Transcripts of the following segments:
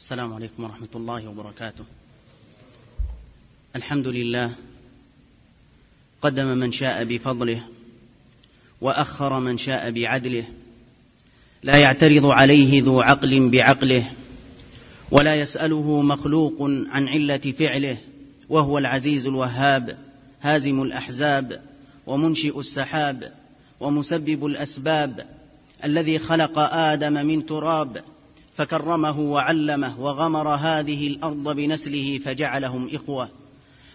السلام عليكم ورحمة الله وبركاته. الحمد لله قدم من شاء بفضله وأخر من شاء بعدله لا يعترض عليه ذو عقل بعقله ولا يسأله مخلوق عن علة فعله وهو العزيز الوهاب هازم الأحزاب ومنشئ السحاب ومسبب الأسباب الذي خلق آدم من تراب فكرمه وعلمه وغمر هذه الأرض بنسله فجعلهم إخوة.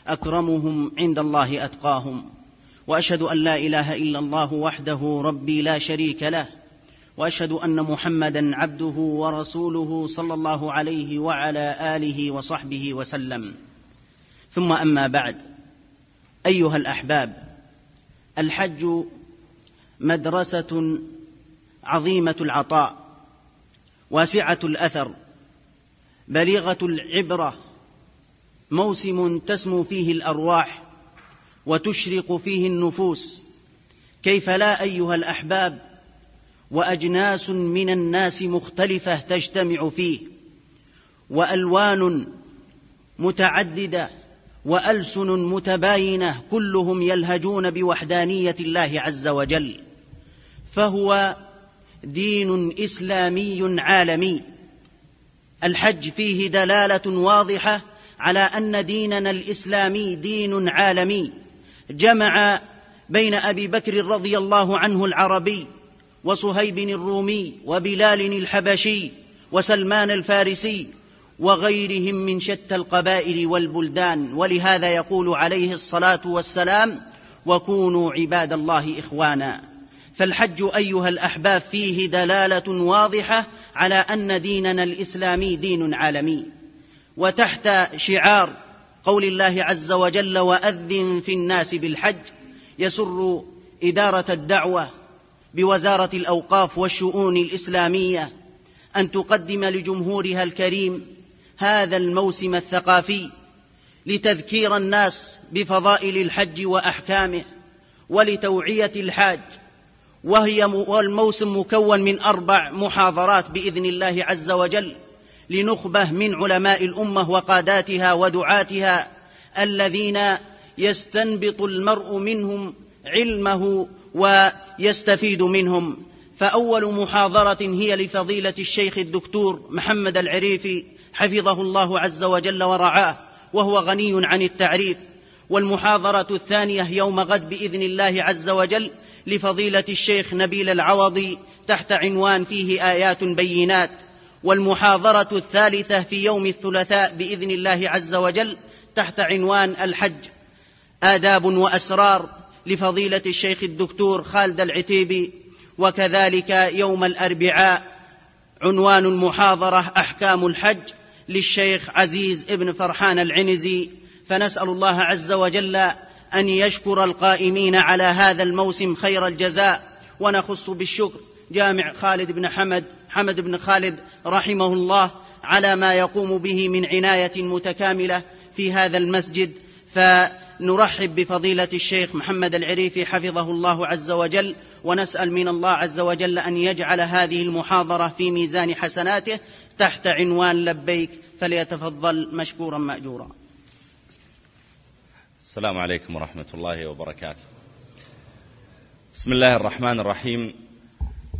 أكرمهم عند الله أتقاهم. وأشهد أن لا إله إلا الله وحده ربي لا شريك له. وأشهد أن محمدا عبده ورسوله صلى الله عليه وعلى آله وصحبه وسلم. ثم أما بعد. أيها الأحباب الحج مدرسة عظيمة العطاء. واسعة الأثر بليغة العبرة موسم تسمو فيه الأرواح وتشرق فيه النفوس كيف لا أيها الأحباب؟ وأجناس من الناس مختلفة تجتمع فيه وألوان متعددة وألسن متباينة كلهم يلهجون بوحدانية الله عز وجل فهو دين إسلامي عالمي. الحج فيه دلالة واضحة على أن ديننا الإسلامي دين عالمي. جمع بين أبي بكر رضي الله عنه العربي وصهيب الرومي وبلال الحبشي وسلمان الفارسي وغيرهم من شتى القبائل والبلدان. ولهذا يقول عليه الصلاة والسلام وكونوا عباد الله إخوانا. فالحج أيها الأحباب فيه دلالة واضحة على أن ديننا الإسلامي دين عالمي. وتحت شعار قول الله عز وجل وأذن في الناس بالحج يسر إدارة الدعوة بوزارة الأوقاف والشؤون الإسلامية أن تقدم لجمهورها الكريم هذا الموسم الثقافي لتذكير الناس بفضائل الحج وأحكامه ولتوعية الحاج. وهي والموسم مكون من أربع محاضرات بإذن الله عز وجل لنخبة من علماء الأمة وقاداتها ودعاتها الذين يستنبط المرء منهم علمه ويستفيد منهم. فأول محاضرة هي لفضيلة الشيخ الدكتور محمد العريفي حفظه الله عز وجل ورعاه وهو غني عن التعريف. والمحاضرة الثانية يوم غد بإذن الله عز وجل لفضيلة الشيخ نبيل العوضي تحت عنوان فيه آيات بينات والمحاضرة الثالثة في يوم الثلاثاء بإذن الله عز وجل تحت عنوان الحج. آداب وأسرار لفضيلة الشيخ الدكتور خالد العتيبي وكذلك يوم الأربعاء عنوان المحاضرة أحكام الحج للشيخ عزيز ابن فرحان العنزي. فنسأل الله عز وجل أن يشكر القائمين على هذا الموسم خير الجزاء ونخص بالشكر جامع خالد بن حمد حمد بن خالد رحمه الله على ما يقوم به من عناية متكاملة في هذا المسجد. فنرحب بفضيلة الشيخ محمد العريفي حفظه الله عز وجل ونسأل من الله عز وجل أن يجعل هذه المحاضرة في ميزان حسناته تحت عنوان لبيك فليتفضل مشكورا مأجورا. السلام عليكم ورحمة الله وبركاته. بسم الله الرحمن الرحيم.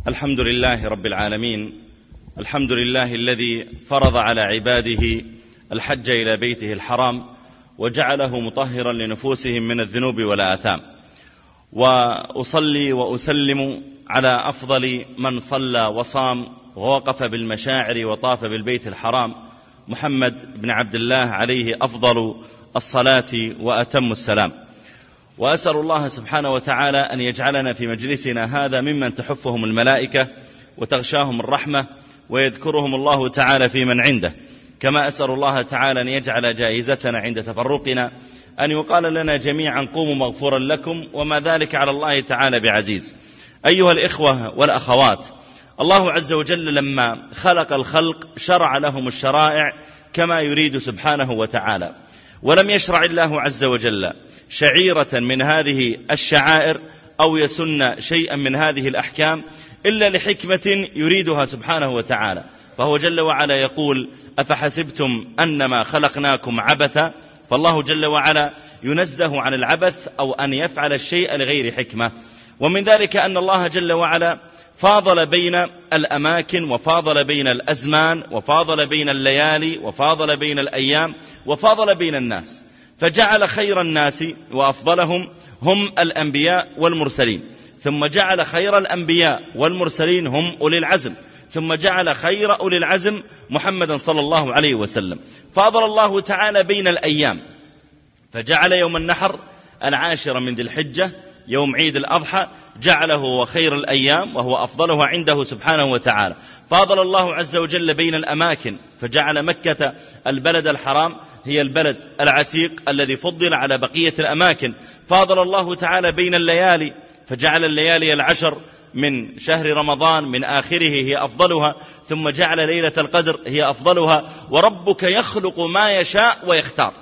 الحمد لله رب العالمين. الحمد لله الذي فرض على عباده الحج إلى بيته الحرام وجعله مطهرا لنفوسهم من الذنوب والآثام. وأصلي وأسلم على أفضل من صلى وصام ووقف بالمشاعر وطاف بالبيت الحرام محمد بن عبد الله عليه أفضل الصلاة وأتم السلام. وأسأل الله سبحانه وتعالى أن يجعلنا في مجلسنا هذا ممن تحفهم الملائكة وتغشاهم الرحمة ويذكرهم الله تعالى في من عنده. كما أسأل الله تعالى أن يجعل جائزتنا عند تفرقنا أن يقال لنا جميعا قوموا مغفورا لكم وما ذلك على الله تعالى بعزيز. أيها الإخوة والأخوات الله عز وجل لما خلق الخلق شرع لهم الشرائع كما يريد سبحانه وتعالى. ولم يشرع الله عز وجل شعيرة من هذه الشعائر أو يسن شيئا من هذه الأحكام إلا لحكمة يريدها سبحانه وتعالى. فهو جل وعلا يقول أفحسبتم أنما خلقناكم عبثا؟ فالله جل وعلا ينزه عن العبث أو أن يفعل الشيء لغير حكمة. ومن ذلك أن الله جل وعلا فاضل بين الأماكن وفاضل بين الأزمان وفاضل بين الليالي وفاضل بين الأيام وفاضل بين الناس. فجعل خير الناس وأفضلهم هم الأنبياء والمرسلين. ثم جعل خير الأنبياء والمرسلين هم أولي العزم. ثم جعل خير أولي العزم محمدا صلى الله عليه وسلم. فاضل الله تعالى بين الأيام. فجعل يوم النحر العاشر من ذي الحجة يوم عيد الأضحى جعله هو خير الأيام وهو أفضلها عنده سبحانه وتعالى. فاضل الله عز وجل بين الأماكن فجعل مكة البلد الحرام هي البلد العتيق الذي فضل على بقية الأماكن. فاضل الله تعالى بين الليالي فجعل الليالي العشر من شهر رمضان من آخره هي أفضلها ثم جعل ليلة القدر هي أفضلها. وربك يخلق ما يشاء ويختار.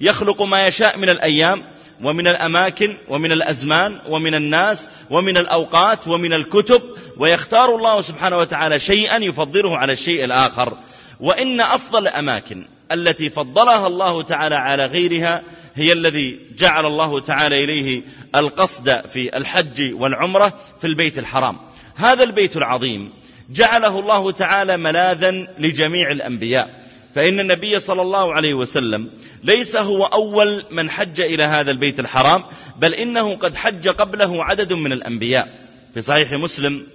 يخلق ما يشاء من الأيام ومن الأماكن ومن الأزمان ومن الناس ومن الأوقات ومن الكتب ويختار الله سبحانه وتعالى شيئا يفضله على الشيء الآخر. وإن أفضل الأماكن التي فضلها الله تعالى على غيرها هي الذي جعل الله تعالى إليه القصد في الحج والعمرة في البيت الحرام. هذا البيت العظيم جعله الله تعالى ملاذا لجميع الأنبياء. فإن النبي صلى الله عليه وسلم ليس هو أول من حج إلى هذا البيت الحرام بل إنه قد حج قبله عدد من الأنبياء. في صحيح مسلم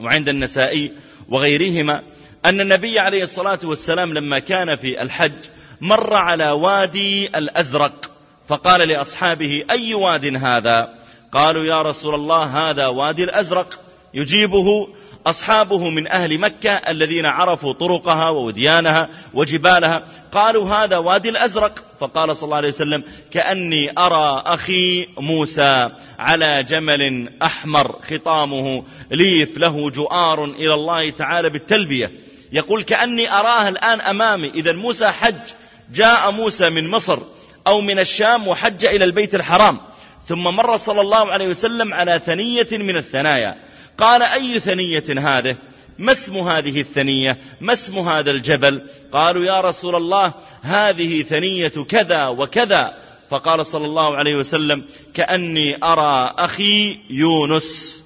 وعند النسائي وغيرهما أن النبي عليه الصلاة والسلام لما كان في الحج مر على وادي الأزرق فقال لأصحابه أي واد هذا؟ قالوا يا رسول الله هذا وادي الأزرق يجيبه أصحابه من أهل مكة الذين عرفوا طرقها ووديانها وجبالها. قالوا هذا وادي الأزرق. فقال صلى الله عليه وسلم كأني أرى أخي موسى على جمل أحمر خطامه ليف له جؤار إلى الله تعالى بالتلبية. يقول كأني أراه الآن أمامي. إذا موسى حج. جاء موسى من مصر أو من الشام وحج إلى البيت الحرام. ثم مر صلى الله عليه وسلم على ثنية من الثنايا. قال أي ثنية هذه؟ ما اسم هذه الثنية؟ ما اسم هذا الجبل؟ قالوا يا رسول الله هذه ثنية كذا وكذا. فقال صلى الله عليه وسلم كأني أرى أخي يونس.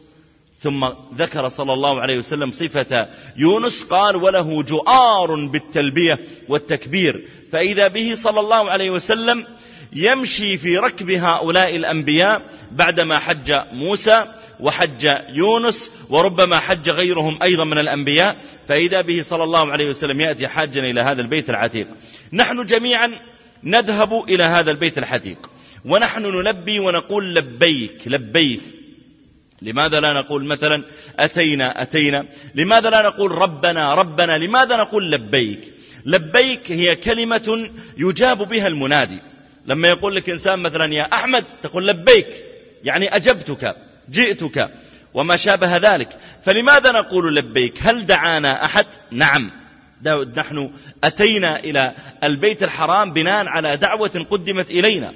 ثم ذكر صلى الله عليه وسلم صفة يونس قال وله جؤار بالتلبية والتكبير. فإذا به صلى الله عليه وسلم يمشي في ركب هؤلاء الأنبياء بعدما حج موسى وحج يونس وربما حج غيرهم أيضا من الأنبياء فإذا به صلى الله عليه وسلم يأتي حاجا إلى هذا البيت العتيق. نحن جميعا نذهب إلى هذا البيت العتيق ونحن نلبي ونقول لبيك لبيك. لماذا لا نقول مثلا أتينا أتينا؟ لماذا لا نقول ربنا ربنا؟ لماذا نقول لبيك؟ لبيك هي كلمة يجاب بها المنادي. لما يقول لك إنسان مثلا يا أحمد تقول لبيك يعني أجبتك. جئتك وما شابه ذلك. فلماذا نقول لبيك؟ هل دعانا أحد؟ نعم. نحن أتينا إلى البيت الحرام بناء على دعوة قدمت إلينا.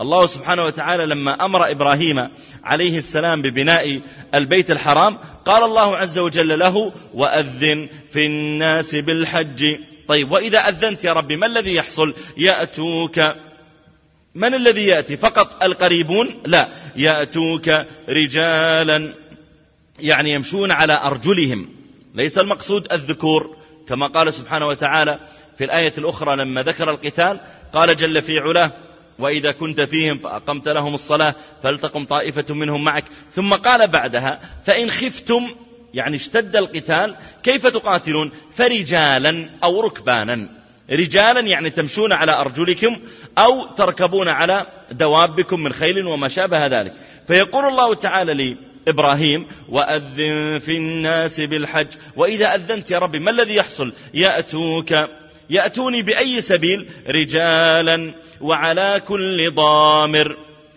الله سبحانه وتعالى لما أمر إبراهيم عليه السلام ببناء البيت الحرام قال الله عز وجل له وأذن في الناس بالحج. طيب وإذا أذنت يا ربي ما الذي يحصل؟ يأتوك من الذي يأتي؟ فقط القريبون؟ لا. يأتوك رجالا يعني يمشون على أرجلهم. ليس المقصود الذكور كما قال سبحانه وتعالى في الآية الأخرى لما ذكر القتال قال جل في علاه وإذا كنت فيهم فأقمت لهم الصلاة فلتقم طائفة منهم معك. ثم قال بعدها فإن خفتم يعني اشتد القتال كيف تقاتلون؟ فرجالا أو ركبانا. رجالا يعني تمشون على أرجلكم أو تركبون على دوابكم من خيل وما شابه ذلك. فيقول الله تعالى لي إبراهيم وأذن في الناس بالحج. وإذا أذنت يا ربي ما الذي يحصل؟ يأتوك يأتوني بأي سبيل؟ رجالا وعلى كل ضامر.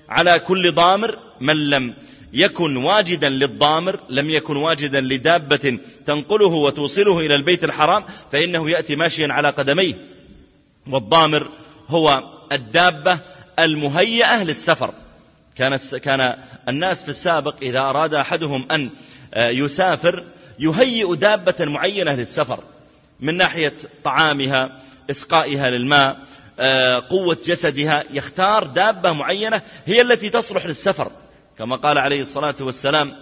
على كل ضامر من لم يكن واجدا للضامر لم يكن واجدا لدابة تنقله وتوصله إلى البيت الحرام فإنه يأتي ماشيا على قدميه. والضامر هو الدابة المهيئة للسفر. كان كان الناس في السابق إذا أراد أحدهم أن آه، يسافر يهيئ دابة معينة للسفر من ناحية طعامها إسقائها للماء آه، قوة جسدها يختار دابة معينة هي التي تصلح للسفر. كما قال عليه الصلاة والسلام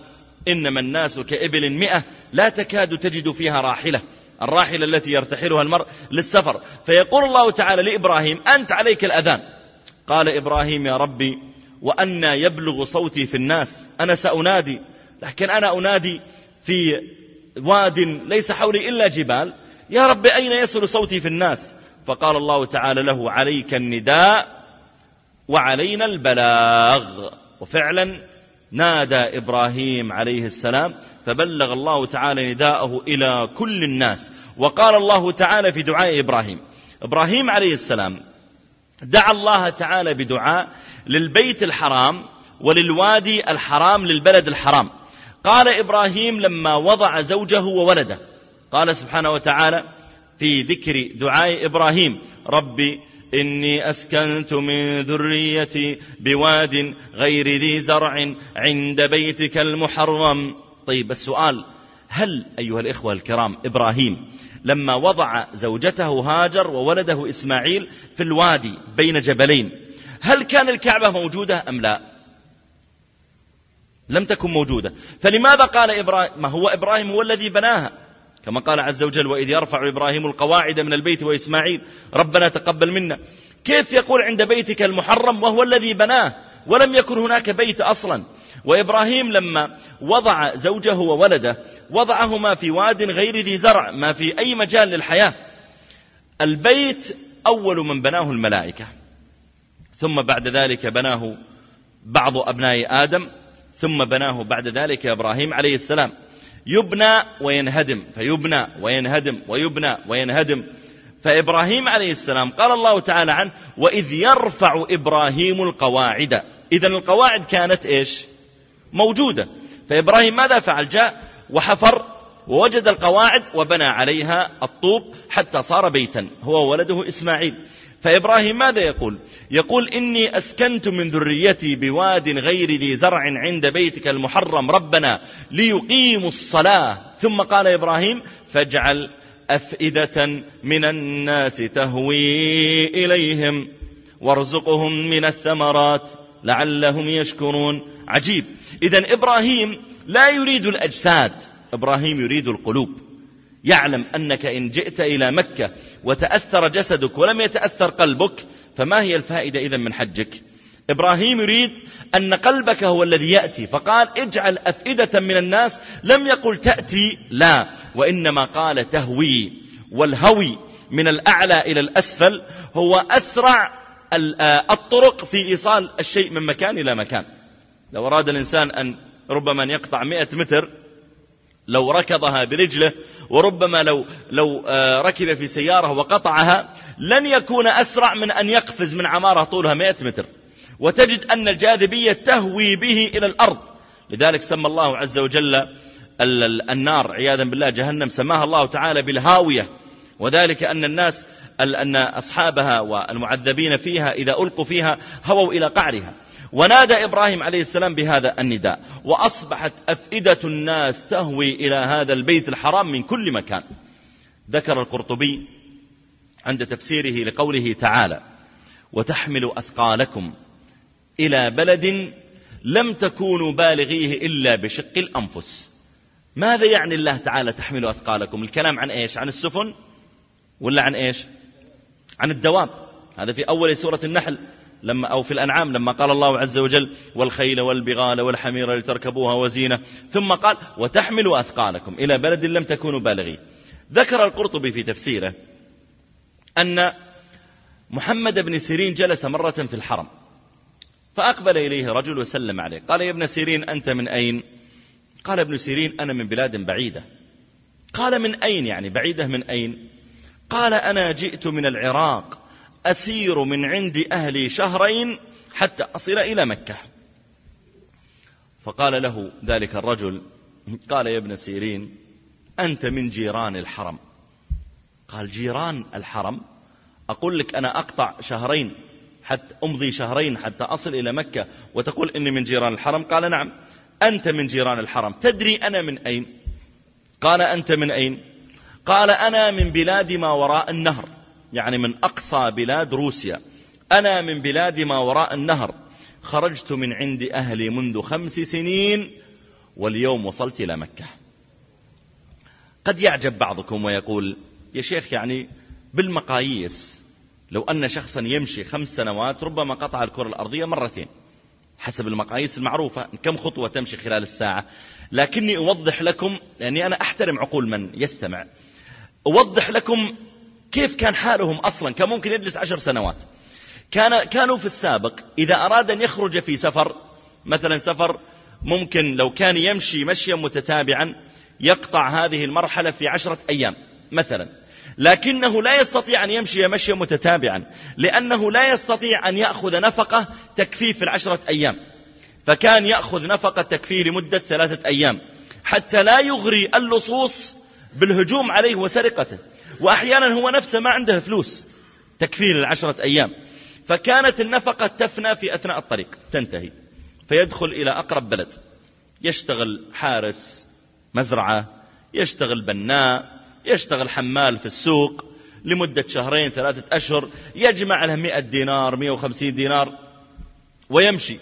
إنما الناس كإبل مئة لا تكاد تجد فيها راحلة. الراحلة التي يرتحلها المرء للسفر. فيقول الله تعالى لإبراهيم أنت عليك الأذان. قال إبراهيم يا ربي وأنا يبلغ صوتي في الناس أنا سأنادي. لكن أنا أنادي في واد ليس حولي إلا جبال. يا رب أين يصل صوتي في الناس؟ فقال الله تعالى له عليك النداء وعلينا البلاغ. وفعلا نادى إبراهيم عليه السلام فبلغ الله تعالى نداءه إلى كل الناس. وقال الله تعالى في دعاء إبراهيم إبراهيم عليه السلام دعا الله تعالى بدعاء للبيت الحرام وللوادي الحرام للبلد الحرام. قال إبراهيم لما وضع زوجه وولده قال سبحانه وتعالى في ذكر دعاء إبراهيم ربي إني أسكنت من ذريتي بواد غير ذي زرع عند بيتك المحرم. طيب السؤال هل أيها الإخوة الكرام إبراهيم لما وضع زوجته هاجر وولده إسماعيل في الوادي بين جبلين هل كان الكعبة موجودة أم لا؟ لم تكن موجودة. فلماذا قال إبراهيم ما هو إبراهيم هو الذي بناها؟ كما قال عز وجل وإذ يرفع إبراهيم القواعد من البيت وإسماعيل ربنا تقبل منا. كيف يقول عند بيتك المحرم وهو الذي بناه؟ ولم يكن هناك بيت أصلا. وإبراهيم لما وضع زوجه وولده وضعهما في واد غير ذي زرع ما في أي مجال للحياة. البيت أول من بناه الملائكة. ثم بعد ذلك بناه بعض أبناء آدم ثم بناه بعد ذلك إبراهيم عليه السلام. يبنى وينهدم فيبنى وينهدم ويبنى وينهدم. فإبراهيم عليه السلام قال الله تعالى عنه وإذ يرفع إبراهيم القواعد. إذا القواعد كانت إيش؟ موجودة. فإبراهيم ماذا فعل؟ جاء وحفر ووجد القواعد وبنى عليها الطوب حتى صار بيتا هو ولده إسماعيل. فإبراهيم ماذا يقول؟ يقول إني أسكنت من ذريتي بواد غير ذي زرع عند بيتك المحرم ربنا ليقيموا الصلاة. ثم قال إبراهيم فاجعل أفئدة من الناس تهوي إليهم وارزقهم من الثمرات لعلهم يشكرون. عجيب. إذا إبراهيم لا يريد الأجساد إبراهيم يريد القلوب. يعلم أنك إن جئت إلى مكة وتأثر جسدك ولم يتأثر قلبك فما هي الفائدة إذا من حجك؟ إبراهيم يريد أن قلبك هو الذي يأتي فقال اجعل أفئدة من الناس. لم يقل تأتي لا وإنما قال تهوي. والهوي من الأعلى إلى الأسفل هو أسرع الطرق في إيصال الشيء من مكان إلى مكان. لو أراد الإنسان أن ربما أن يقطع مئة متر لو ركضها برجله وربما لو, لو آه، ركب في سيارة وقطعها لن يكون أسرع من أن يقفز من عمارة طولها مئة متر. وتجد أن الجاذبية تهوي به إلى الأرض. لذلك سمى الله عز وجل النار عياذا بالله جهنم سماها الله تعالى بالهاوية. وذلك أن الناس أن أصحابها والمعذبين فيها إذا ألقوا فيها هووا إلى قعرها. ونادى إبراهيم عليه السلام بهذا النداء. وأصبحت أفئدة الناس تهوي إلى هذا البيت الحرام من كل مكان. ذكر القرطبي عند تفسيره لقوله تعالى وتحمل أثقالكم إلى بلد لم تكونوا بالغيه إلا بشق الأنفس. ماذا يعني الله تعالى تحمل أثقالكم؟ الكلام عن إيش؟ عن السفن ولا عن إيش؟ عن الدواب. هذا في أول سورة النحل. لما أو في الأنعام لما قال الله عز وجل والخيل والبغال والحمير لتركبوها وزينة. ثم قال وتحملوا أثقالكم. إلى بلد لم تكونوا بالغين. ذكر القرطبي في تفسيره أن محمد بن سيرين جلس مرة في الحرم. فأقبل إليه رجل وسلم عليه. قال يا ابن سيرين أنت من أين؟ قال ابن سيرين أنا من بلاد بعيدة. قال من أين يعني بعيدة من أين؟ قال أنا جئت من العراق. أسير من عند أهلي شهرين حتى أصل إلى مكة. فقال له ذلك الرجل قال يا ابن سيرين أنت من جيران الحرم. قال جيران الحرم؟ أقول لك أنا أقطع شهرين حتى أمضي شهرين حتى أصل إلى مكة وتقول إني من جيران الحرم؟ قال نعم. أنت من جيران الحرم. تدري أنا من أين؟ قال أنت من أين؟ قال أنا من بلاد ما وراء النهر. يعني من أقصى بلاد روسيا. أنا من بلاد ما وراء النهر. خرجت من عند أهلي منذ خمس سنين واليوم وصلت إلى مكة. قد يعجب بعضكم ويقول يا شيخ يعني بالمقاييس لو أن شخصا يمشي خمس سنوات ربما قطع الكرة الأرضية مرتين. حسب المقاييس المعروفة كم خطوة تمشي خلال الساعة. لكني أوضح لكم لأني أنا أحترم عقول من يستمع. أوضح لكم كيف كان حالهم أصلا؟ كان ممكن يجلس عشر سنوات. كان كانوا في السابق إذا أراد أن يخرج في سفر مثلا سفر ممكن لو كان يمشي مشيا متتابعا يقطع هذه المرحلة في عشرة أيام مثلا. لكنه لا يستطيع أن يمشي مشيا متتابعا لأنه لا يستطيع أن يأخذ نفقة تكفيه في العشرة أيام. فكان يأخذ نفقة تكفيه لمدة ثلاثة أيام حتى لا يغري اللصوص بالهجوم عليه وسرقته. وأحيانا هو نفسه ما عنده فلوس تكفيه للعشرة أيام. فكانت النفقة تفنى في أثناء الطريق تنتهي. فيدخل إلى أقرب بلد. يشتغل حارس مزرعة يشتغل بناء يشتغل حمال في السوق. لمدة شهرين ثلاثة أشهر يجمع له مئة دينار مئة وخمسين دينار ويمشي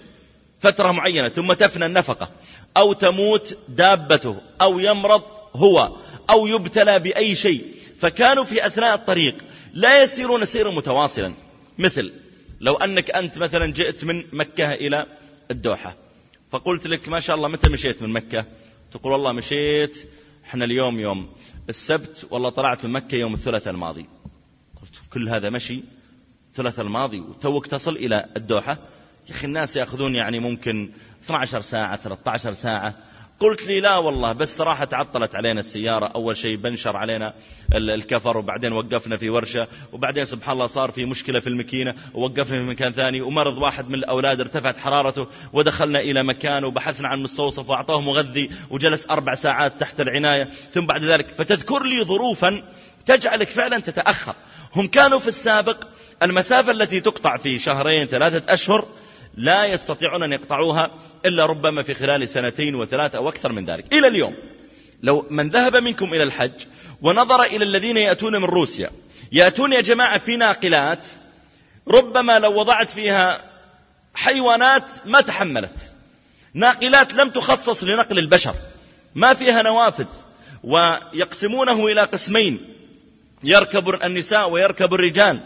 فترة معينة ثم تفنى النفقة. أو تموت دابته أو يمرض هو أو يبتلى بأي شيء. فكانوا في أثناء الطريق لا يسيرون سيرا متواصلا. مثل لو أنك أنت مثلا جئت من مكة إلى الدوحة فقلت لك ما شاء الله متى مشيت من مكة؟ تقول والله مشيت إحنا اليوم يوم السبت والله طلعت من مكة يوم الثلاثاء الماضي. قلت كل هذا مشي الثلاثاء الماضي وتوك تصل إلى الدوحة. يا أخي الناس يأخذون يعني ممكن 12 ساعة 13 ساعة. قلت لي لا والله بس صراحة تعطلت علينا السيارة. أول شيء بنشر علينا الكفر وبعدين وقفنا في ورشة وبعدين سبحان الله صار في مشكلة في المكينة ووقفنا في مكان ثاني ومرض واحد من الأولاد ارتفعت حرارته ودخلنا إلى مكان وبحثنا عن مستوصف وأعطاه مغذي وجلس أربع ساعات تحت العناية. ثم بعد ذلك فتذكر لي ظروفا تجعلك فعلا تتأخر. هم كانوا في السابق المسافة التي تقطع في شهرين ثلاثة أشهر لا يستطيعون أن يقطعوها إلا ربما في خلال سنتين وثلاثة أو أكثر من ذلك. إلى اليوم لو من ذهب منكم إلى الحج ونظر إلى الذين يأتون من روسيا يأتون يا جماعة في ناقلات ربما لو وضعت فيها حيوانات ما تحملت. ناقلات لم تخصص لنقل البشر ما فيها نوافذ ويقسمونه إلى قسمين يركب النساء ويركب الرجال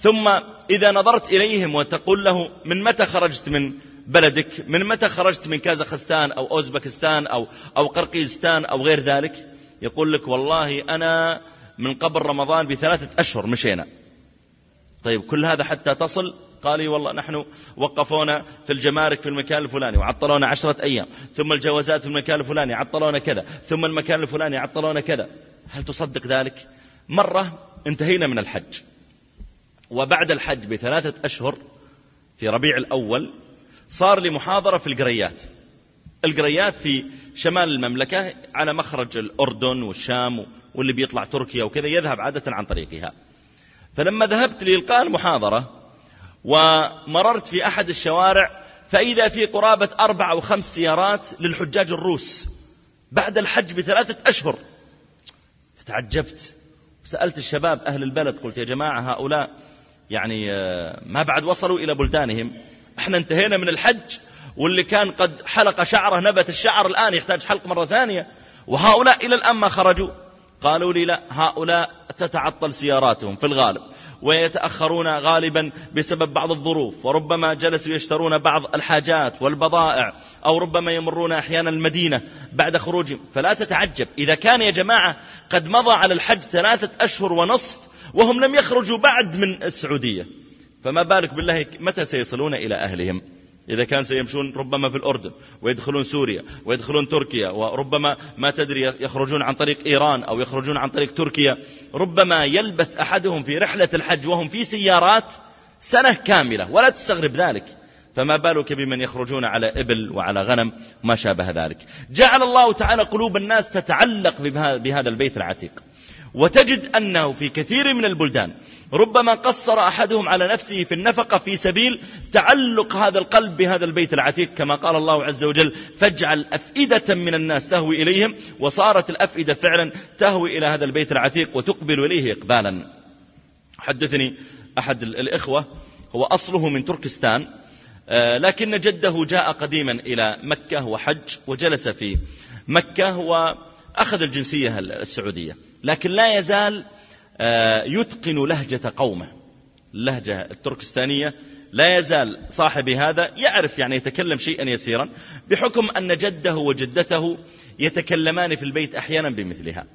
ثم إذا نظرت إليهم وتقول له من متى خرجت من بلدك؟ من متى خرجت من كازاخستان أو أوزبكستان أو, أو قرقيزستان أو غير ذلك؟ يقول لك والله أنا من قبل رمضان بثلاثة أشهر مشينا. طيب كل هذا حتى تصل؟ قال لي والله نحن وقفونا في الجمارك في المكان الفلاني وعطلونا عشرة أيام ثم الجوازات في المكان الفلاني عطلونا كذا ثم المكان الفلاني عطلونا كذا. هل تصدق ذلك؟ مرة انتهينا من الحج. وبعد الحج بثلاثة أشهر في ربيع الأول صار لي محاضرة في القريات. القريات في شمال المملكة على مخرج الأردن والشام واللي بيطلع تركيا وكذا يذهب عادة عن طريقها. فلما ذهبت لإلقاء المحاضرة ومررت في أحد الشوارع فإذا في قرابة أربع أو خمس سيارات للحجاج الروس بعد الحج بثلاثة أشهر. فتعجبت. سألت الشباب أهل البلد قلت يا جماعة هؤلاء يعني آه، ما بعد وصلوا إلى بلدانهم. إحنا انتهينا من الحج واللي كان قد حلق شعره نبت الشعر الآن يحتاج حلق مرة ثانية. وهؤلاء إلى الآن ما خرجوا. قالوا لي لا هؤلاء تتعطل سياراتهم في الغالب ويتأخرون غالبا بسبب بعض الظروف. وربما جلسوا يشترون بعض الحاجات والبضائع أو ربما يمرون أحيانا المدينة بعد خروجهم. فلا تتعجب. إذا كان يا جماعة قد مضى على الحج ثلاثة أشهر ونصف وهم لم يخرجوا بعد من السعودية. فما بالك بالله متى سيصلون إلى أهلهم؟ إذا كان سيمشون ربما في الأردن ويدخلون سوريا ويدخلون تركيا وربما ما تدري يخرجون عن طريق إيران أو يخرجون عن طريق تركيا. ربما يلبث أحدهم في رحلة الحج وهم في سيارات سنة كاملة ولا تستغرب ذلك. فما بالك بمن يخرجون على إبل وعلى غنم؟ وما شابه ذلك. جعل الله تعالى قلوب الناس تتعلق بهذا البيت العتيق. وتجد أنه في كثير من البلدان ربما قصر أحدهم على نفسه في النفقة في سبيل تعلق هذا القلب بهذا البيت العتيق كما قال الله عز وجل فاجعل أفئدة من الناس تهوي إليهم. وصارت الأفئدة فعلا تهوي إلى هذا البيت العتيق وتقبل إليه إقبالا. حدثني أحد الإخوة هو أصله من تركستان آه، لكن جده جاء قديما إلى مكة وحج وجلس في مكة وأخذ الجنسية السعودية. لكن لا يزال آه، يتقن لهجة قومه. اللهجة التركستانية لا يزال صاحبي هذا يعرف يعني يتكلم شيئا يسيرا بحكم أن جده وجدته يتكلمان في البيت أحيانا بمثلها.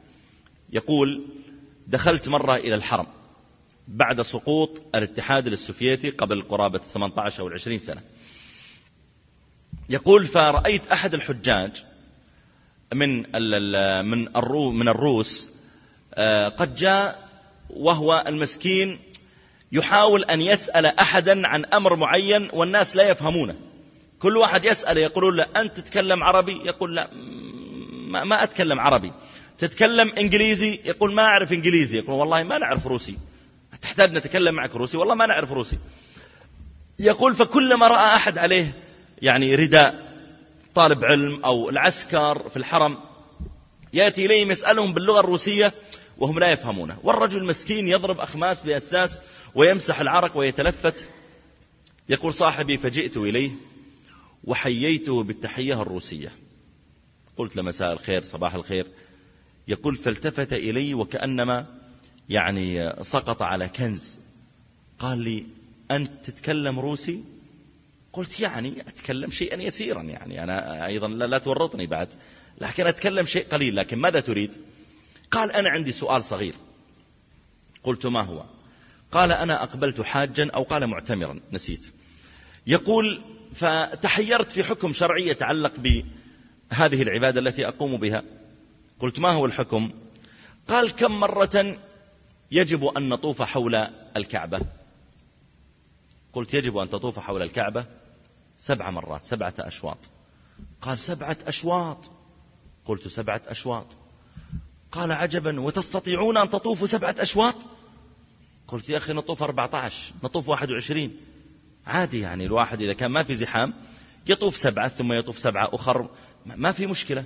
يقول دخلت مرة إلى الحرم بعد سقوط الاتحاد السوفيتي قبل قرابة 18 أو 20 سنة. يقول فرأيت أحد الحجاج من من الروس قد جاء وهو المسكين يحاول أن يسأل أحدا عن أمر معين والناس لا يفهمونه. كل واحد يسأل يقولون له أنت تتكلم عربي؟ يقول لا ما, ما أتكلم عربي. تتكلم إنجليزي؟ يقول ما أعرف إنجليزي. يقول والله ما نعرف روسي. تحتاج نتكلم معك روسي؟ والله ما نعرف روسي. يقول فكلما رأى أحد عليه يعني رداء طالب علم أو العسكر في الحرم يأتي إليهم يسألهم باللغة الروسية وهم لا يفهمونه. والرجل مسكين يضرب أخماس بأسداس ويمسح العرق ويتلفت. يقول صاحبي فجئت إليه وحييته بالتحية الروسية. قلت له مساء الخير صباح الخير. يقول فالتفت إلي وكأنما يعني سقط على كنز. قال لي أنت تتكلم روسي؟ قلت يعني أتكلم شيئا يسيرا يعني. أنا أيضا لا, لا تورطني بعد. لكن أتكلم شيء قليل لكن ماذا تريد؟ قال أنا عندي سؤال صغير. قلت ما هو؟ قال أنا أقبلت حاجا أو قال معتمرا نسيت. يقول فتحيرت في حكم شرعي يتعلق بهذه العبادة التي أقوم بها. قلت ما هو الحكم؟ قال كم مرة يجب أن نطوف حول الكعبة؟ قلت يجب أن تطوف حول الكعبة سبع مرات سبعة أشواط. قال سبعة أشواط. قلت سبعة أشواط. قال عجبا وتستطيعون أن تطوفوا سبعة أشواط؟ قلت يا أخي نطوف 14 نطوف 21 عادي يعني الواحد إذا كان ما في زحام يطوف سبعة ثم يطوف سبعة أخر ما في مشكلة.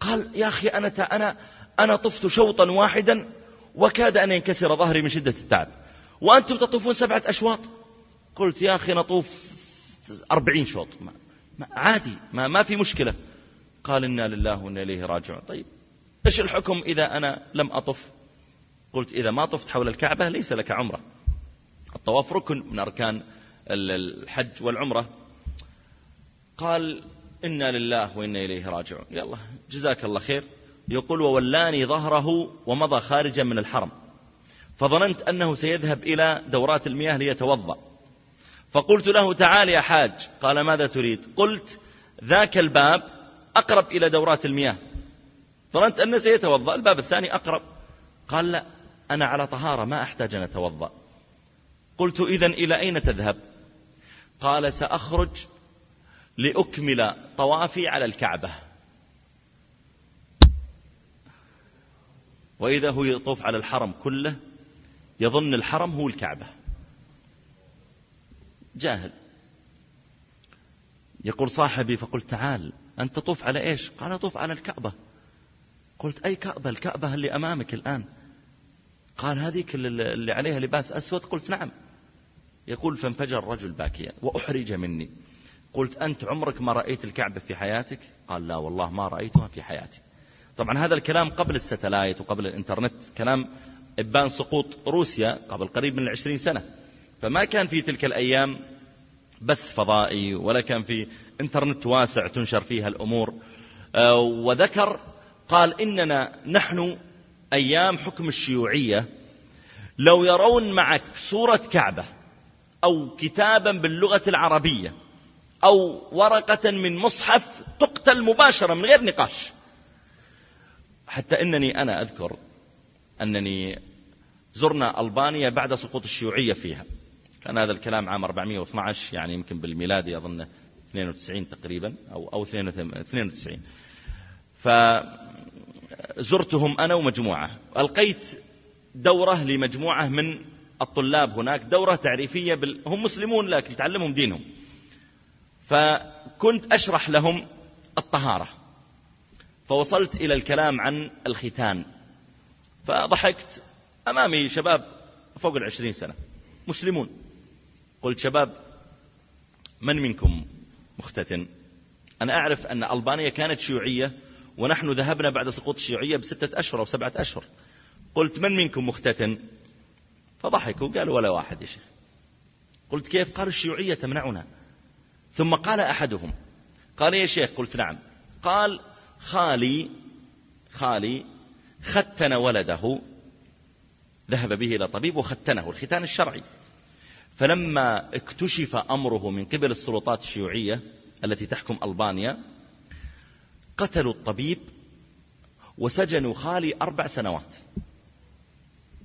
قال يا أخي أنا أنا أنا طفت شوطا واحدا وكاد أن ينكسر ظهري من شدة التعب. وأنتم تطوفون سبعة أشواط؟ قلت يا أخي نطوف أربعين شوط. ما عادي ما, ما في مشكلة. قال إنا لله وإنا إليه راجعون. طيب إيش الحكم إذا أنا لم أطف؟ قلت إذا ما طفت حول الكعبة ليس لك عمرة. الطواف ركن من أركان الحج والعمرة. قال إنا لله وإنا إليه راجعون. يلا جزاك الله خير. يقول وولاني ظهره ومضى خارجا من الحرم. فظننت أنه سيذهب إلى دورات المياه ليتوضأ. فقلت له تعال يا حاج. قال ماذا تريد؟ قلت ذاك الباب أقرب إلى دورات المياه. ظننت أنه سيتوضأ. الباب الثاني أقرب. قال لا أنا على طهارة ما أحتاج أن أتوضأ. قلت إذا إلى أين تذهب؟ قال سأخرج لأكمل طوافي على الكعبة. وإذا هو يطوف على الحرم كله يظن الحرم هو الكعبة. جاهل. يقول صاحبي فقلت تعال. أنت تطوف على إيش؟ قال أطوف على الكعبة. قلت أي كعبة؟ الكعبة اللي أمامك الآن. قال هذيك اللي عليها لباس أسود؟ قلت نعم. يقول فانفجر الرجل باكيا وأحرج مني. قلت أنت عمرك ما رأيت الكعبة في حياتك؟ قال لا والله ما رأيتها في حياتي. طبعا هذا الكلام قبل الستلايت وقبل الإنترنت كلام إبان سقوط روسيا قبل قريب من العشرين سنة. فما كان في تلك الأيام بث فضائي ولا كان في انترنت واسع تنشر فيها الأمور. آه، وذكر قال إننا نحن أيام حكم الشيوعية لو يرون معك صورة كعبة أو كتابا باللغة العربية أو ورقة من مصحف تقتل مباشرة من غير نقاش. حتى إنني أنا أذكر أنني زرنا ألبانيا بعد سقوط الشيوعية فيها. كان هذا الكلام عام 412 يعني يمكن بالميلادي أظن 92 تقريبا أو أو 92 فزرتهم أنا ومجموعة. ألقيت دورة لمجموعة من الطلاب هناك دورة تعريفية بال... هم مسلمون لكن تعلمهم دينهم. فكنت أشرح لهم الطهارة. فوصلت إلى الكلام عن الختان. فضحكت. أمامي شباب فوق العشرين سنة مسلمون. قلت شباب من منكم مختتن؟ أنا أعرف أن ألبانيا كانت شيوعية ونحن ذهبنا بعد سقوط الشيوعية بستة أشهر أو سبعة أشهر. قلت من منكم مختتن؟ فضحكوا قالوا ولا واحد يا شيخ. قلت كيف؟ قالوا الشيوعية تمنعنا. ثم قال أحدهم قال يا شيخ قلت نعم. قال خالي خالي ختن ولده ذهب به إلى طبيب وختنه الختان الشرعي. فلما اكتشف أمره من قبل السلطات الشيوعية التي تحكم ألبانيا قتلوا الطبيب وسجنوا خالي أربع سنوات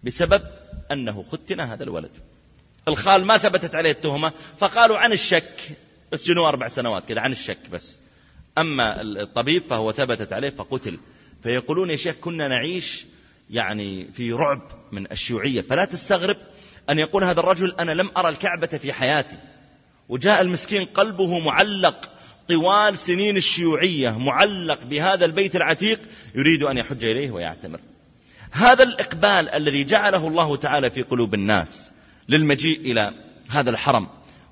بسبب أنه ختن هذا الولد. الخال ما ثبتت عليه التهمة فقالوا عن الشك اسجنوا أربع سنوات كذا عن الشك بس. أما الطبيب فهو ثبتت عليه فقتل. فيقولون يا شيخ كنا نعيش يعني في رعب من الشيوعية فلا تستغرب أن يقول هذا الرجل أنا لم أرى الكعبة في حياتي. وجاء المسكين قلبه معلق طوال سنين الشيوعية معلق بهذا البيت العتيق يريد أن يحج إليه ويعتمر. هذا الإقبال الذي جعله الله تعالى في قلوب الناس للمجيء إلى هذا الحرم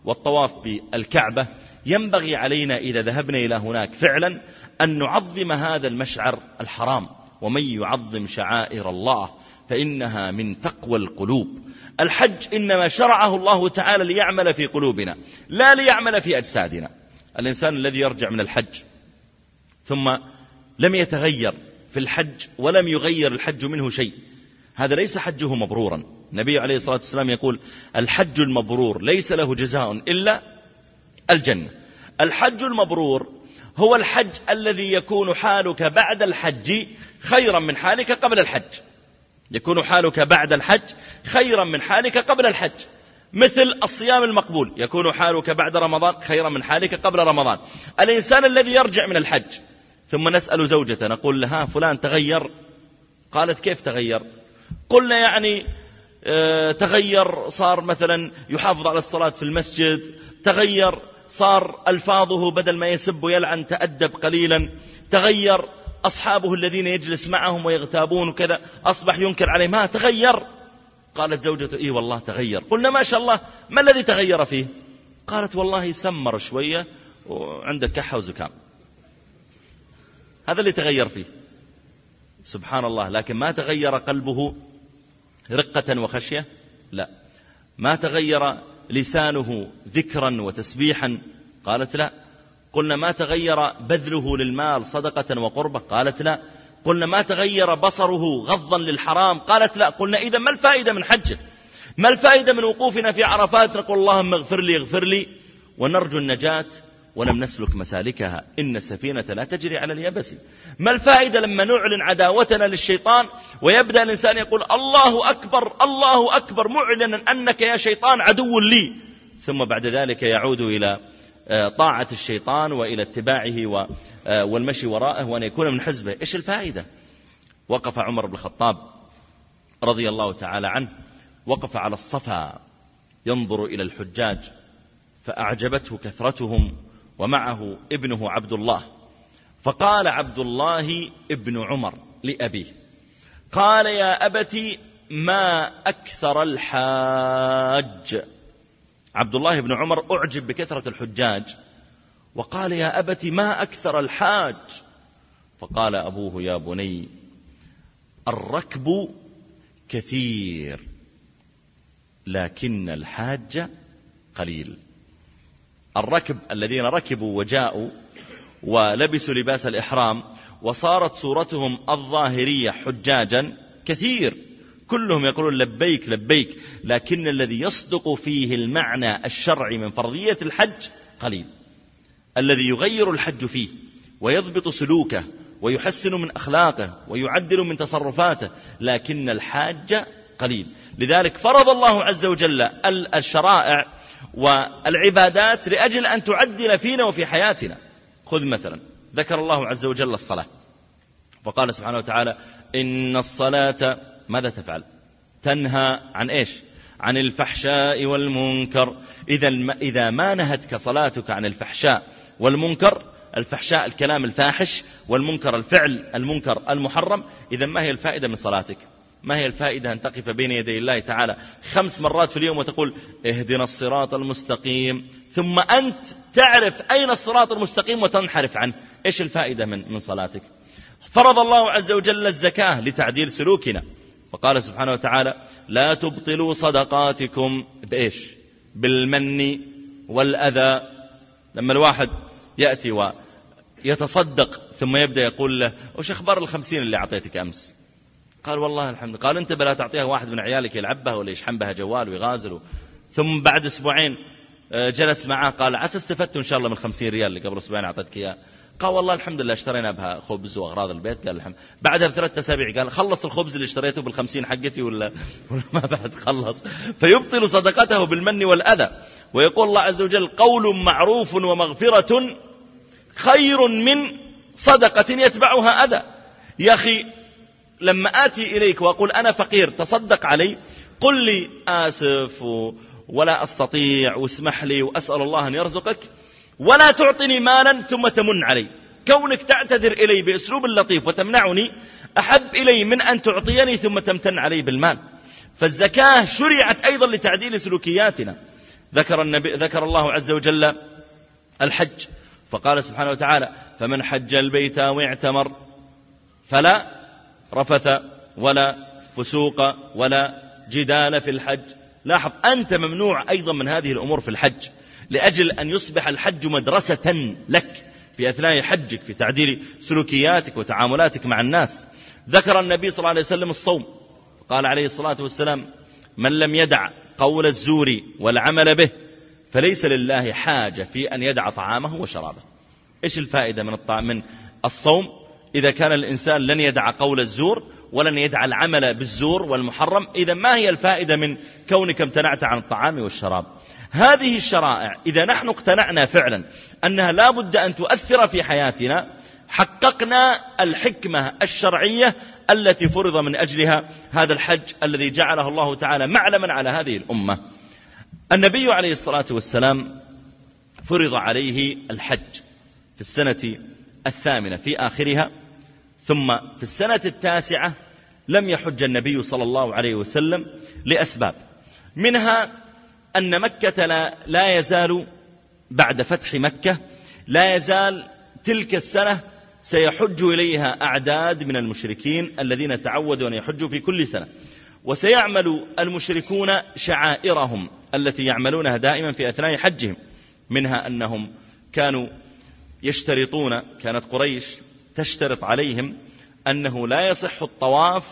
والطواف بالكعبة ينبغي علينا إذا ذهبنا إلى هناك فعلا أن نعظم هذا المشعر الحرام. ومن يعظم شعائر الله فإنها من تقوى القلوب. الحج إنما شرعه الله تعالى ليعمل في قلوبنا لا ليعمل في أجسادنا. الإنسان الذي يرجع من الحج ثم لم يتغير في الحج ولم يغير الحج منه شيء. هذا ليس حجه مبرورا. النبي عليه الصلاة والسلام يقول الحج المبرور ليس له جزاء إلا الجنة. الحج المبرور هو الحج الذي يكون حالك بعد الحج خيرا من حالك قبل الحج. يكون حالك بعد الحج خيرا من حالك قبل الحج. مثل الصيام المقبول يكون حالك بعد رمضان خيرا من حالك قبل رمضان. الإنسان الذي يرجع من الحج ثم نسأل زوجته نقول لها فلان تغير؟ قالت كيف تغير؟ قلنا يعني آه تغير صار مثلا يحافظ على الصلاة في المسجد تغير صار ألفاظه بدل ما يسب ويلعن تأدب قليلا تغير أصحابه الذين يجلس معهم ويغتابون وكذا أصبح ينكر عليه ما تغير. قالت زوجته إيه والله تغير. قلنا ما شاء الله ما الذي تغير فيه؟ قالت والله سمر شوية وعنده كحة وزكام. هذا اللي تغير فيه. سبحان الله لكن ما تغير قلبه رقة وخشية؟ لا. ما تغير لسانه ذكرا وتسبيحا؟ قالت لا. قلنا ما تغير بذله للمال صدقة وقربة؟ قالت لا. قلنا ما تغير بصره غضا للحرام؟ قالت لا. قلنا إذا ما الفائدة من حجه ما الفائدة من وقوفنا في عرفات؟ نقول اللهم اغفر لي اغفر لي. ونرجو النجاة ولم نسلك مسالكها. إن السفينة لا تجري على اليبس ما الفائدة لما نعلن عداوتنا للشيطان ويبدأ الإنسان يقول الله أكبر الله أكبر معلنا أنك يا شيطان عدو لي. ثم بعد ذلك يعود إلى طاعة الشيطان وإلى اتباعه آه، والمشي وراءه وأن يكون من حزبه. إيش الفائدة؟ وقف عمر بن الخطاب رضي الله تعالى عنه. وقف على الصفا ينظر إلى الحجاج فأعجبته كثرتهم ومعه ابنه عبد الله. فقال عبد الله ابن عمر لأبيه قال يا أبت ما أكثر الحاج؟ عبد الله بن عمر أعجب بكثرة الحجاج وقال يا أبت ما أكثر الحاج؟ فقال أبوه يا بني الركب كثير لكن الحاج قليل. الركب الذين ركبوا وجاءوا ولبسوا لباس الإحرام وصارت صورتهم الظاهرية حجاجا كثير. كلهم يقولون لبيك لبيك لكن الذي يصدق فيه المعنى الشرعي من فرضية الحج قليل. الذي يغير الحج فيه ويضبط سلوكه ويحسن من أخلاقه ويعدل من تصرفاته لكن الحاج قليل. لذلك فرض الله عز وجل الشرائع والعبادات لأجل أن تعدل فينا وفي حياتنا. خذ مثلا ذكر الله عز وجل الصلاة. فقال سبحانه وتعالى إن الصلاة ماذا تفعل؟ تنهى عن إيش؟ عن الفحشاء والمنكر. إذا إذا ما نهتك صلاتك عن الفحشاء والمنكر الفحشاء الكلام الفاحش والمنكر الفعل المنكر المحرم إذا ما هي الفائدة من صلاتك؟ ما هي الفائدة أن تقف بين يدي الله تعالى خمس مرات في اليوم وتقول اهدنا الصراط المستقيم ثم أنت تعرف أين الصراط المستقيم وتنحرف عنه. إيش الفائدة من, من صلاتك؟ فرض الله عز وجل الزكاة لتعديل سلوكنا. وقال سبحانه وتعالى لا تبطلوا صدقاتكم بإيش? بالمن والأذى. لما الواحد يأتي ويتصدق ثم يبدأ يقول له وش أخبار الخمسين اللي أعطيتك أمس؟ قال والله الحمد. قال أنت بلا تعطيها واحد من عيالك يلعبها ولا يشحن بها جوال ويغازل ثم بعد أسبوعين آه، جلس معه قال عسى استفدت إن شاء الله من خمسين ريال اللي قبل أسبوعين أعطيتك إياه. قال والله الحمد لله اشترينا بها خبز وأغراض البيت قال الحمد بعدها بثلاثة أسابيع قال خلص الخبز اللي اشتريته بالخمسين حقتي ولا, ولا ما بعد خلص. فيبطل صدقته بالمن والأذى. ويقول الله عز وجل قول معروف ومغفرة خير من صدقة يتبعها أذى. يا أخي لما آتي إليك وأقول أنا فقير تصدق علي؟ قل لي آسف ولا أستطيع واسمح لي وأسأل الله أن يرزقك. ولا تعطني مالا ثم تمن علي. كونك تعتذر إلي بأسلوب لطيف وتمنعني أحب إلي من أن تعطيني ثم تمتن علي بالمال. فالزكاة شرعت أيضا لتعديل سلوكياتنا. ذكر, النبي ذكر الله عز وجل الحج. فقال سبحانه وتعالى فمن حج البيت واعتمر فلا رفث ولا فسوق ولا جدال في الحج. لاحظ أنت ممنوع أيضا من هذه الأمور في الحج. لأجل أن يصبح الحج مدرسة لك في أثناء حجك في تعديل سلوكياتك وتعاملاتك مع الناس. ذكر النبي صلى الله عليه وسلم الصوم. قال عليه الصلاة والسلام من لم يدع قول الزور والعمل به فليس لله حاجة في أن يدع طعامه وشرابه. إيش الفائدة من من الصوم؟ إذا كان الإنسان لن يدع قول الزور ولن يدع العمل بالزور والمحرم إذا ما هي الفائدة من كونك امتنعت عن الطعام والشراب؟ هذه الشرائع إذا نحن اقتنعنا فعلا أنها لا بد أن تؤثر في حياتنا حققنا الحكمة الشرعية التي فرض من أجلها هذا الحج الذي جعله الله تعالى معلما على هذه الأمة. النبي عليه الصلاة والسلام فرض عليه الحج في السنة الثامنة في آخرها ثم في السنة التاسعة لم يحج النبي صلى الله عليه وسلم لأسباب منها أن مكة لا, لا يزال بعد فتح مكة لا يزال تلك السنة سيحج إليها أعداد من المشركين الذين تعودوا أن يحجوا في كل سنة. وسيعمل المشركون شعائرهم التي يعملونها دائما في أثناء حجهم منها أنهم كانوا يشترطون كانت قريش تشترط عليهم أنه لا يصح الطواف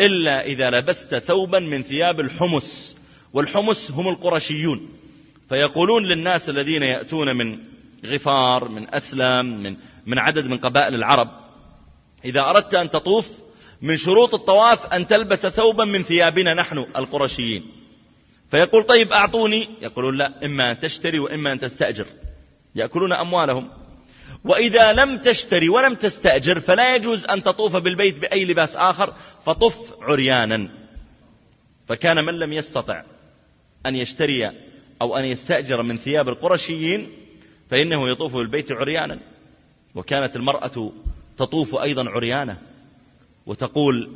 إلا إذا لبست ثوبا من ثياب الحمس والحمس هم القرشيون. فيقولون للناس الذين يأتون من غفار من أسلم من, من عدد من قبائل العرب إذا أردت أن تطوف من شروط الطواف أن تلبس ثوبا من ثيابنا نحن القرشيين. فيقول طيب أعطوني؟ يقولون لا إما أن تشتري وإما أن تستأجر. يأكلون أموالهم. وإذا لم تشتري ولم تستأجر فلا يجوز أن تطوف بالبيت بأي لباس آخر فطف عريانا. فكان من لم يستطع. أن يشتري أو أن يستأجر من ثياب القرشيين فإنه يطوف بالبيت عريانا. وكانت المرأة تطوف أيضا عريانة وتقول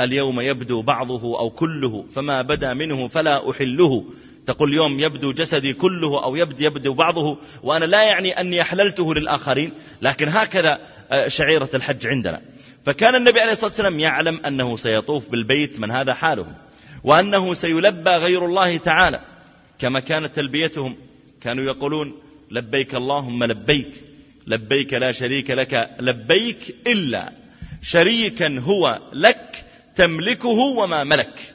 اليوم يبدو بعضه أو كله فما بدا منه فلا أحله. تقول اليوم يبدو جسدي كله أو يبدو, يبدو بعضه وأنا لا يعني أني أحللته للآخرين. لكن هكذا آه، شعيرة الحج عندنا. فكان النبي عليه الصلاة والسلام يعلم أنه سيطوف بالبيت من هذا حاله. وأنه سيلبى غير الله تعالى كما كانت تلبيتهم. كانوا يقولون لبيك اللهم لبيك لبيك لا شريك لك لبيك إلا شريكا هو لك تملكه وما ملك.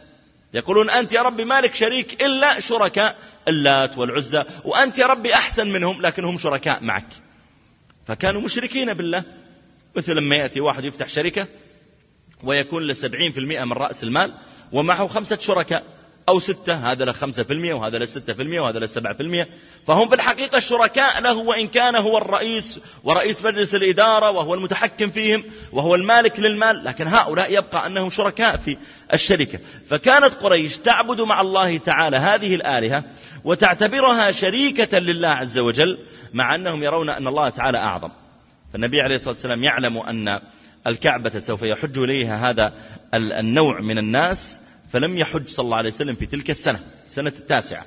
يقولون أنت يا ربي مالك شريك إلا شركاء اللات والعزى وأنت يا ربي أحسن منهم لكن هم شركاء معك. فكانوا مشركين بالله. مثل لما يأتي واحد يفتح شركة ويكون له سبعين في المئة من رأس المال ومعه خمسة شركاء. أو ستة هذا له خمسة في المية وهذا له ستة في المية وهذا له سبعة في المية. فهم في الحقيقة شركاء له وإن كان هو الرئيس ورئيس مجلس الإدارة وهو المتحكم فيهم وهو المالك للمال. لكن هؤلاء يبقى أنهم شركاء في الشركة. فكانت قريش تعبد مع الله تعالى هذه الآلهة وتعتبرها شريكة لله عز وجل مع أنهم يرون أن الله تعالى أعظم. فالنبي عليه الصلاة والسلام يعلم أن الكعبة سوف يحج إليها هذا النوع من الناس فلم يحج صلى الله عليه وسلم في تلك السنة سنة التاسعة.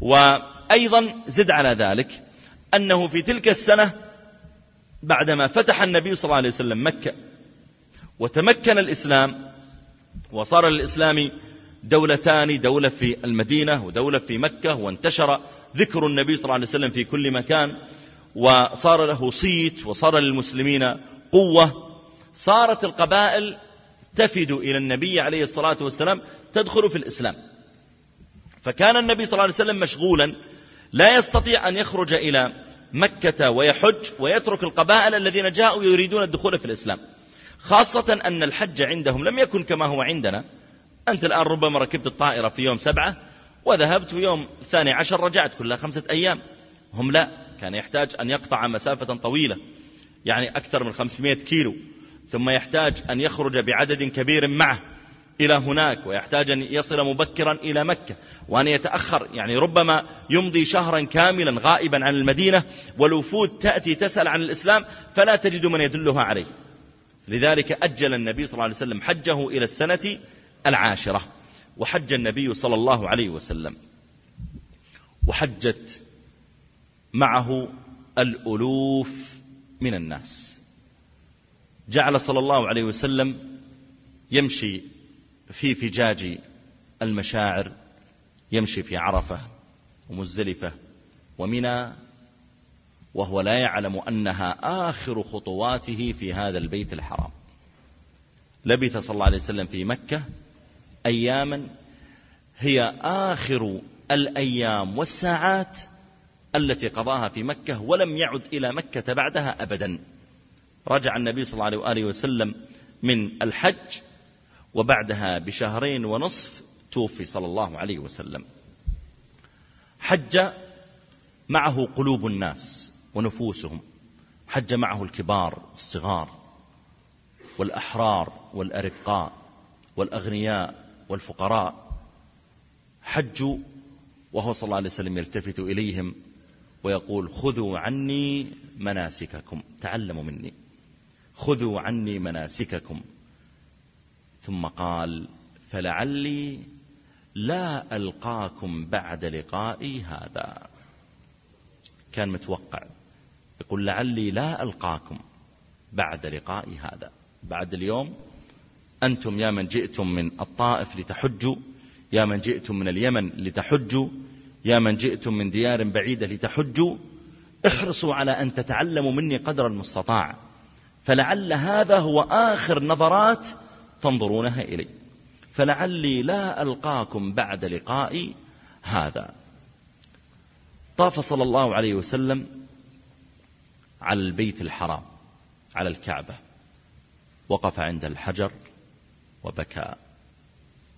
وأيضا زد على ذلك أنه في تلك السنة بعدما فتح النبي صلى الله عليه وسلم مكة وتمكن الإسلام وصار للإسلام دولتان دولة في المدينة ودولة في مكة وانتشر ذكر النبي صلى الله عليه وسلم في كل مكان وصار له صيت وصار للمسلمين قوة صارت القبائل تفد إلى النبي عليه الصلاة والسلام تدخل في الإسلام. فكان النبي صلى الله عليه وسلم مشغولا لا يستطيع أن يخرج إلى مكة ويحج ويترك القبائل الذين جاءوا يريدون الدخول في الإسلام. خاصة أن الحج عندهم لم يكن كما هو عندنا. أنت الآن ربما ركبت الطائرة في يوم سبعة وذهبت في يوم الثاني عشر رجعت كلها خمسة أيام. هم لا كان يحتاج أن يقطع مسافة طويلة يعني أكثر من خمسمائة كيلو. ثم يحتاج أن يخرج بعدد كبير معه إلى هناك ويحتاج أن يصل مبكرا إلى مكة وأن يتأخر. يعني ربما يمضي شهرا كاملا غائبا عن المدينة والوفود تأتي تسأل عن الإسلام فلا تجد من يدلها عليه. لذلك أجل النبي صلى الله عليه وسلم حجه إلى السنة العاشرة وحج النبي صلى الله عليه وسلم. وحجت معه الألوف من الناس. جعل صلى الله عليه وسلم يمشي في فجاج المشاعر يمشي في عرفة ومزدلفة ومنى وهو لا يعلم أنها آخر خطواته في هذا البيت الحرام. لبث صلى الله عليه وسلم في مكة أياما هي آخر الأيام والساعات التي قضاها في مكة ولم يعد إلى مكة بعدها أبدا. رجع النبي صلى الله عليه وسلم من الحج وبعدها بشهرين ونصف توفي صلى الله عليه وسلم. حج معه قلوب الناس ونفوسهم حج معه الكبار والصغار والأحرار والأرقاء والأغنياء والفقراء. حجوا وهو صلى الله عليه وسلم يلتفت إليهم ويقول خذوا عني مناسككم تعلموا مني. خذوا عني مناسككم. ثم قال فلعلي لا ألقاكم بعد لقائي هذا. كان متوقع يقول لعلي لا ألقاكم بعد لقائي هذا. بعد اليوم أنتم يا من جئتم من الطائف لتحجوا يا من جئتم من اليمن لتحجوا يا من جئتم من ديار بعيدة لتحجوا احرصوا على أن تتعلموا مني قدر المستطاع. فلعل هذا هو آخر نظرات تنظرونها إلي. فلعلي لا ألقاكم بعد لقائي هذا. طاف صلى الله عليه وسلم على البيت الحرام على الكعبة. وقف عند الحجر وبكى.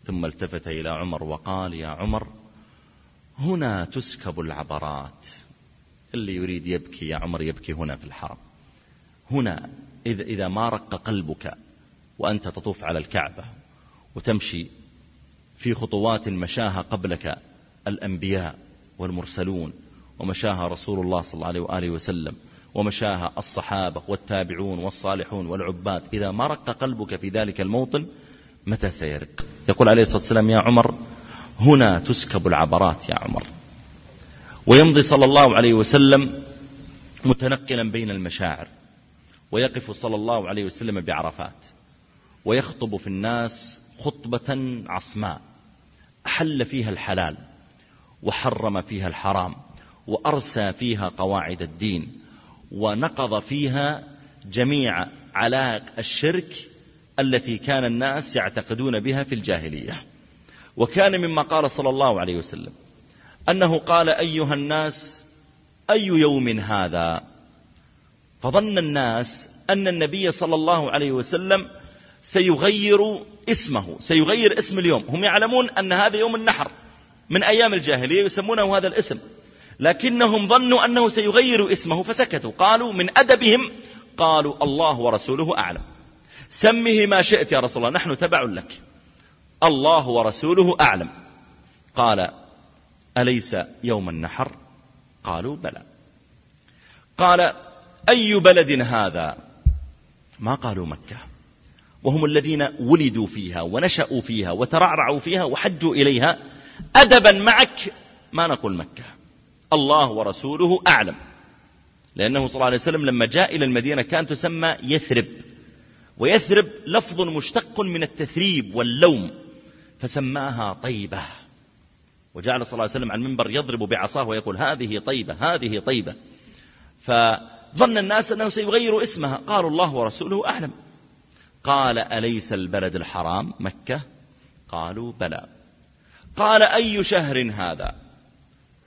ثم التفت إلى عمر وقال يا عمر هنا تسكب العبرات. اللي يريد يبكي يا عمر يبكي هنا في الحرم. هنا إذا, إذا ما رق قلبك وأنت تطوف على الكعبة وتمشي في خطوات مشاها قبلك الأنبياء والمرسلون ومشاها رسول الله صلى الله عليه وآله وسلم ومشاها الصحابة والتابعون والصالحون والعباد إذا ما رق قلبك في ذلك الموطن متى سيرق؟ يقول عليه الصلاة والسلام يا عمر هنا تسكب العبرات يا عمر. ويمضي صلى الله عليه وسلم متنقلا بين المشاعر. ويقف صلى الله عليه وسلم بعرفات ويخطب في الناس خطبة عصماء أحل فيها الحلال وحرم فيها الحرام وأرسى فيها قواعد الدين ونقض فيها جميع علاق الشرك التي كان الناس يعتقدون بها في الجاهلية. وكان مما قال صلى الله عليه وسلم أنه قال أيها الناس أي يوم هذا؟ فظن الناس أن النبي صلى الله عليه وسلم سيغير اسمه سيغير اسم اليوم. هم يعلمون أن هذا يوم النحر من أيام الجاهلية يسمونه هذا الاسم. لكنهم ظنوا أنه سيغير اسمه فسكتوا. قالوا من أدبهم قالوا الله ورسوله أعلم. سمه ما شئت يا رسول الله نحن تبع لك. الله ورسوله أعلم. قال أليس يوم النحر؟ قالوا بلى. قال أي بلد هذا؟ ما قالوا مكة. وهم الذين ولدوا فيها ونشأوا فيها وترعرعوا فيها وحجوا إليها. أدبا معك ما نقول مكة. الله ورسوله أعلم. لأنه صلى الله عليه وسلم لما جاء إلى المدينة كانت تسمى يثرب. ويثرب لفظ مشتق من التثريب واللوم فسماها طيبة. وجعل صلى الله عليه وسلم على المنبر يضرب بعصاه ويقول هذه طيبة هذه طيبة. فظن الناس أنه سيغير اسمها. قالوا الله ورسوله أعلم. قال أليس البلد الحرام مكة؟ قالوا بلى. قال أي شهر هذا؟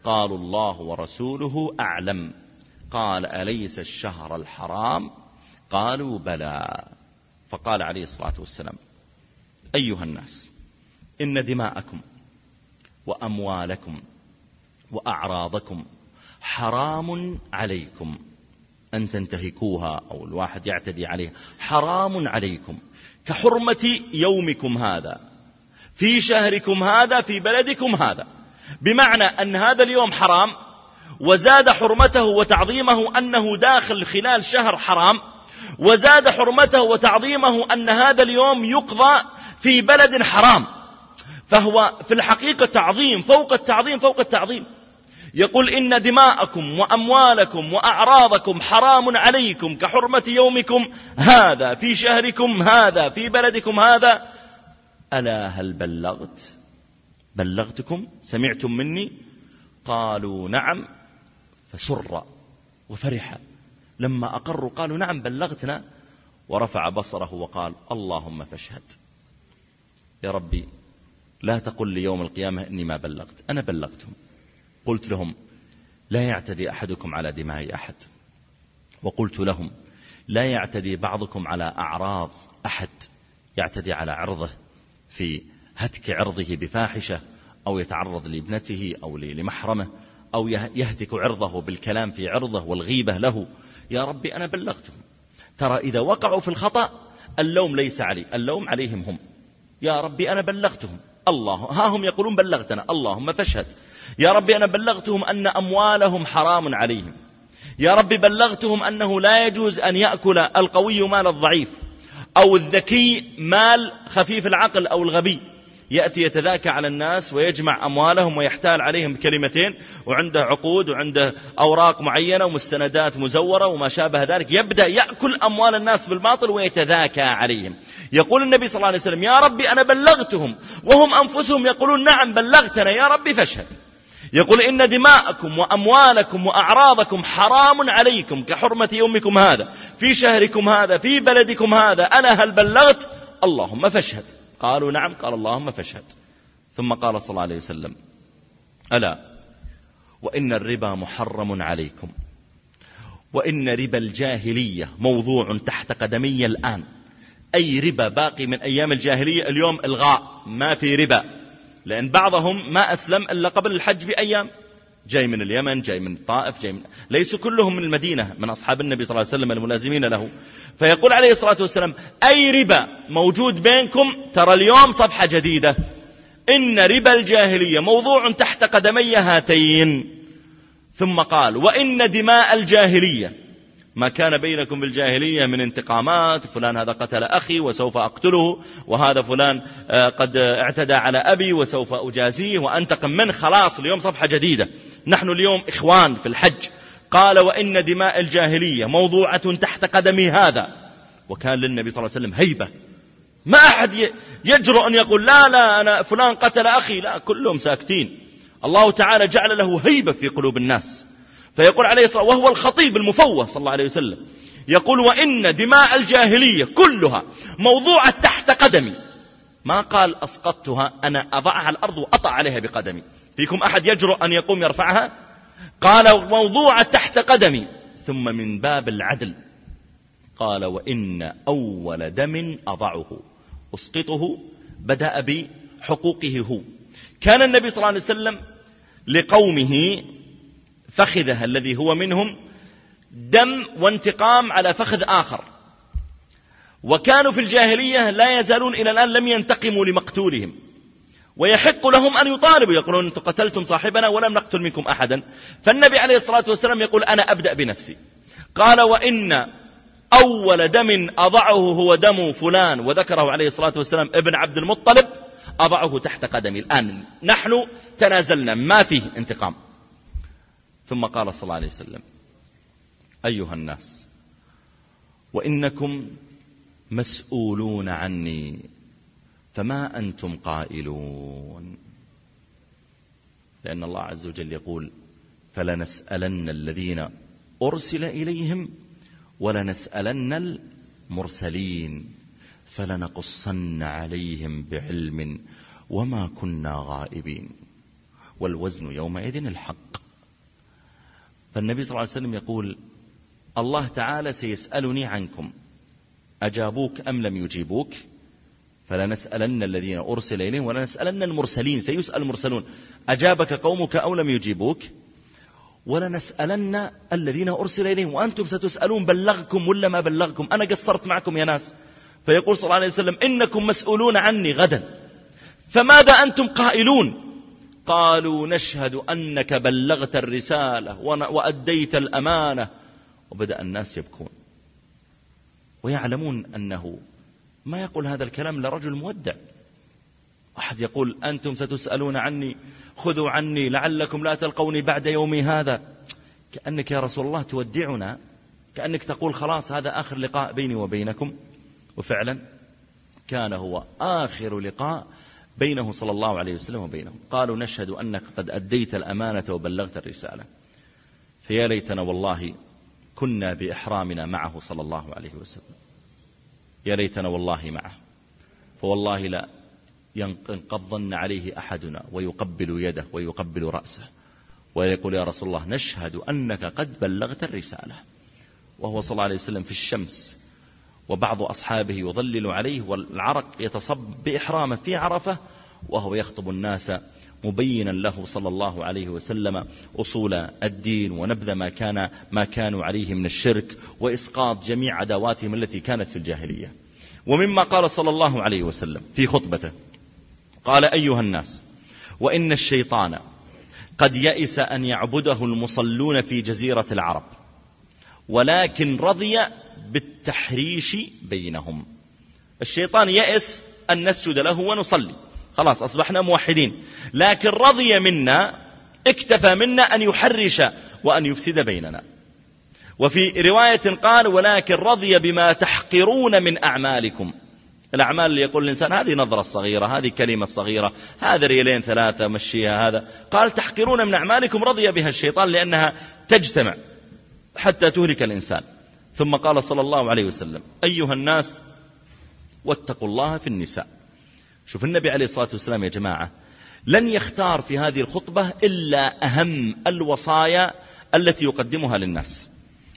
قالوا الله ورسوله أعلم. قال أليس الشهر الحرام؟ قالوا بلى. فقال عليه الصلاة والسلام أيها الناس إن دماءكم وأموالكم وأعراضكم حرام عليكم. أن تنتهكوها أو الواحد يعتدي عليها. حرام عليكم. كحرمة يومكم هذا. في شهركم هذا في بلدكم هذا. بمعنى أن هذا اليوم حرام وزاد حرمته وتعظيمه أنه داخل خلال شهر حرام وزاد حرمته وتعظيمه أن هذا اليوم يقضى في بلد حرام. فهو في الحقيقة تعظيم فوق التعظيم فوق التعظيم. يقول إن دماءكم وأموالكم وأعراضكم حرام عليكم كحرمة يومكم. هذا في شهركم هذا في بلدكم هذا. ألا هل بلغت؟ بلغتكم؟ سمعتم مني؟ قالوا نعم. فسر وفرح. لما أقروا قالوا نعم بلغتنا. ورفع بصره وقال اللهم فاشهد. يا ربي لا تقل لي يوم القيامة إني ما بلغت أنا بلغتهم. قلت لهم لا يعتدي أحدكم على دماء أحد. وقلت لهم لا يعتدي بعضكم على أعراض أحد يعتدي على عرضه في هتك عرضه بفاحشة أو يتعرض لابنته أو لمحرمة أو يهتك عرضه بالكلام في عرضه والغيبة له. يا ربي أنا بلغتهم. ترى إذا وقعوا في الخطأ اللوم ليس علي اللوم عليهم هم. يا ربي أنا بلغتهم. الله ها هم يقولون بلغتنا. اللهم فاشهد. يا ربي أنا بلغتهم أن أموالهم حرام عليهم. يا ربي بلغتهم أنه لا يجوز أن يأكل القوي مال الضعيف أو الذكي مال خفيف العقل أو الغبي. يأتي يتذاكى على الناس ويجمع أموالهم ويحتال عليهم بكلمتين وعنده عقود وعنده أوراق معينة ومستندات مزورة وما شابه ذلك. يبدأ يأكل أموال الناس بالباطل ويتذاكى عليهم. يقول النبي صلى الله عليه وسلم يا ربي أنا بلغتهم وهم أنفسهم يقولون نعم بلغتنا يا ربي فاشهد. يقول إن دماءكم وأموالكم وأعراضكم حرام عليكم كحرمة يومكم هذا في شهركم هذا في بلدكم هذا أنا هل بلغت؟ اللهم فاشهد. قالوا نعم قال اللهم فاشهد. ثم قال صلى الله عليه وسلم ألا وإن الربا محرم عليكم وإن ربا الجاهلية موضوع تحت قدمي الآن. أي ربا باقي من أيام الجاهلية؟ اليوم إلغاء ما في ربا. لأن بعضهم ما أسلم إلا قبل الحج بأيام. جاي من اليمن جاي من الطائف جاي من ليسوا كلهم من المدينة من أصحاب النبي صلى الله عليه وسلم الملازمين له. فيقول عليه الصلاة والسلام أي ربا موجود بينكم ترى اليوم صفحة جديدة. إن ربا الجاهلية موضوع تحت قدمي هاتين. ثم قال وإن دماء الجاهلية ما كان بينكم بالجاهلية من انتقامات فلان هذا قتل أخي وسوف أقتله وهذا فلان آه، قد اعتدى على أبي وسوف أجازيه وأنتقم منه خلاص اليوم صفحة جديدة. نحن اليوم إخوان في الحج. قال وإن دماء الجاهلية موضوعة تحت قدمي هذا. وكان للنبي صلى الله عليه وسلم هيبة. ما أحد يجرؤ أن يقول لا لا أنا فلان قتل أخي. لا كلهم ساكتين. الله تعالى جعل له هيبة في قلوب الناس. فيقول عليه الصلاة وهو الخطيب المفوه صلى الله عليه وسلم. يقول وإن دماء الجاهلية كلها موضوعة تحت قدمي. ما قال أسقطتها أنا أضعها على الأرض وأطع عليها بقدمي. فيكم أحد يجرؤ أن يقوم يرفعها؟ قال موضوعة تحت قدمي. ثم من باب العدل. قال وإن أول دم أضعه. أسقطه بدأ بحقوقه هو. كان النبي صلى الله عليه وسلم لقومه فخذه الذي هو منهم دم وانتقام على فخذ آخر. وكانوا في الجاهلية لا يزالون إلى الآن لم ينتقموا لمقتولهم. ويحق لهم أن يطالبوا يقولون أنتم قتلتم صاحبنا ولم نقتل منكم أحدا. فالنبي عليه الصلاة والسلام يقول أنا أبدأ بنفسي. قال وإن أول دم أضعه هو دم فلان وذكره عليه الصلاة والسلام ابن عبد المطلب أضعه تحت قدمي. الآن نحن تنازلنا ما فيه انتقام. ثم قال صلى الله عليه وسلم أيها الناس وإنكم مسؤولون عني فما أنتم قائلون؟ لأن الله عز وجل يقول فلنسألن الذين أرسل إليهم ولنسألن المرسلين فلنقصن عليهم بعلم وما كنا غائبين. والوزن يومئذ الحق. فالنبي صلى الله عليه وسلم يقول الله تعالى سيسألني عنكم. أجابوك أم لم يجيبوك؟ فلنسألن الذين أرسل إليهم ولنسألن المرسلين. سيسأل المرسلون أجابك قومك أو لم يجيبوك؟ ولنسألن الذين أرسل إليهم. وأنتم ستسألون بلغكم ولا ما بلغكم؟ أنا قصرت معكم يا ناس. فيقول صلى الله عليه وسلم إنكم مسؤولون عني غدا. فماذا أنتم قائلون؟ قالوا نشهد أنك بلغت الرسالة وأديت الأمانة. وبدأ الناس يبكون. ويعلمون أنه ما يقول هذا الكلام لرجل مودع. أحد يقول أنتم ستسألون عني خذوا عني لعلكم لا تلقوني بعد يومي هذا. كأنك يا رسول الله تودعنا كأنك تقول خلاص هذا آخر لقاء بيني وبينكم. وفعلا كان هو آخر لقاء بينه صلى الله عليه وسلم وبينهم. قالوا نشهد أنك قد أديت الأمانة وبلغت الرسالة. فيا ليتنا والله كنا بإحرامنا معه صلى الله عليه وسلم. يا ليتنا والله معه. فوالله لا ينقضن عليه أحدنا ويقبل يده ويقبل رأسه. ويقول يا رسول الله نشهد أنك قد بلغت الرسالة. وهو صلى الله عليه وسلم في الشمس وبعض أصحابه يظلل عليه والعرق يتصب بإحرامه في عرفة وهو يخطب الناس مبينا له صلى الله عليه وسلم أصول الدين ونبذ ما كان ما كانوا عليه من الشرك وإسقاط جميع عداواتهم التي كانت في الجاهلية. ومما قال صلى الله عليه وسلم في خطبته قال أيها الناس وإن الشيطان قد يئس أن يعبده المصلون في جزيرة العرب ولكن رضي بالتحريش بينهم. الشيطان يئس أن نسجد له ونصلي. خلاص أصبحنا موحدين. لكن رضي منا اكتفى منا أن يحرش وأن يفسد بيننا. وفي رواية قال ولكن رضي بما تحقرون من أعمالكم. الأعمال اللي يقول الإنسان هذه نظرة صغيرة هذه كلمة صغيرة هذا ريالين ثلاثة مشيها هذا. قال تحقرون من أعمالكم. رضي بها الشيطان لأنها تجتمع حتى تهلك الإنسان. ثم قال صلى الله عليه وسلم أيها الناس واتقوا الله في النساء. شوف النبي عليه الصلاة والسلام يا جماعة لن يختار في هذه الخطبة إلا أهم الوصايا التي يقدمها للناس.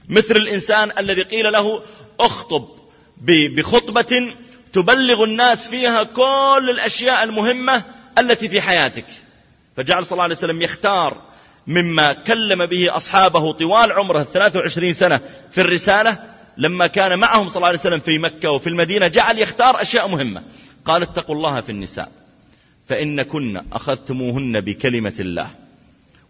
مثل الإنسان الذي قيل له اخطب بخطبة تبلغ الناس فيها كل الأشياء المهمة التي في حياتك. فجعل صلى الله عليه وسلم يختار مما كلم به أصحابه طوال عمره 23 سنة في الرسالة لما كان معهم صلى الله عليه وسلم في مكة وفي المدينة جعل يختار أشياء مهمة. قال اتقوا الله في النساء فإن كن أخذتموهن بكلمة الله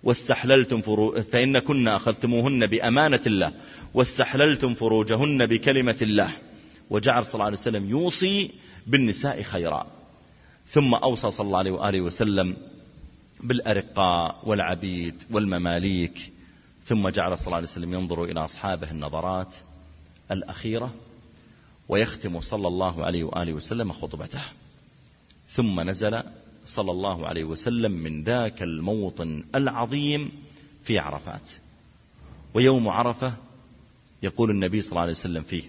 واستحللتم فرو... فإن كن أخذتموهن بأمانة الله واستحللتم فروجهن بكلمة الله. وجعل صلى الله عليه وسلم يوصي بالنساء خيرا. ثم أوصى صلى الله عليه وآله وسلم بالأرقاء والعبيد والمماليك ثم جعل صلى الله عليه وسلم ينظر إلى أصحابه النظرات الأخيرة ويختم صلى الله عليه وآله وسلم خطبته. ثم نزل صلى الله عليه وسلم من ذاك الموطن العظيم في عرفات. ويوم عرفة يقول النبي صلى الله عليه وسلم فيه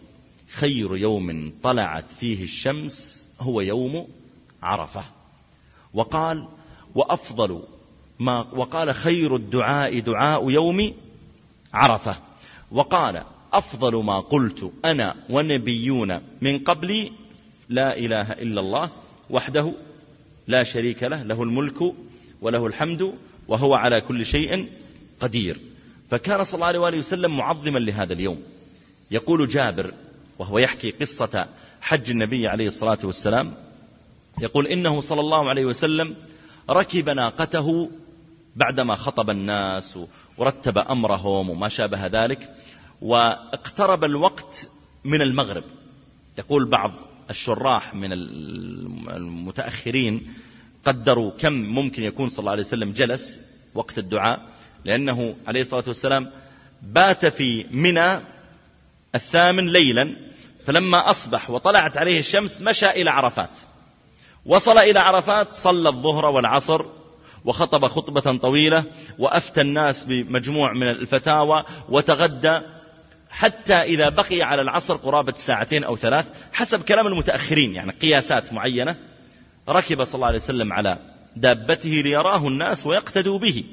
خير يوم طلعت فيه الشمس هو يوم عرفة. وقال وأفضل ما وقال خير الدعاء دعاء يوم عرفة. وقال أفضل ما قلت أنا ونبيون من قبلي لا إله إلا الله وحده لا شريك له له الملك وله الحمد وهو على كل شيء قدير. فكان صلى الله عليه وسلم معظما لهذا اليوم. يقول جابر وهو يحكي قصة حج النبي عليه الصلاة والسلام يقول إنه صلى الله عليه وسلم ركب ناقته بعدما خطب الناس ورتب أمرهم وما شابه ذلك واقترب الوقت من المغرب. يقول بعض الشراح من المتأخرين قدروا كم ممكن يكون صلى الله عليه وسلم جلس وقت الدعاء لأنه عليه الصلاة والسلام بات في منى الثامن ليلا فلما أصبح وطلعت عليه الشمس مشى إلى عرفات. وصل إلى عرفات صلى الظهر والعصر وخطب خطبة طويلة وأفتى الناس بمجموع من الفتاوى وتغدى حتى إذا بقي على العصر قرابة ساعتين أو ثلاث حسب كلام المتأخرين يعني قياسات معينة ركب صلى الله عليه وسلم على دابته ليراه الناس ويقتدوا به.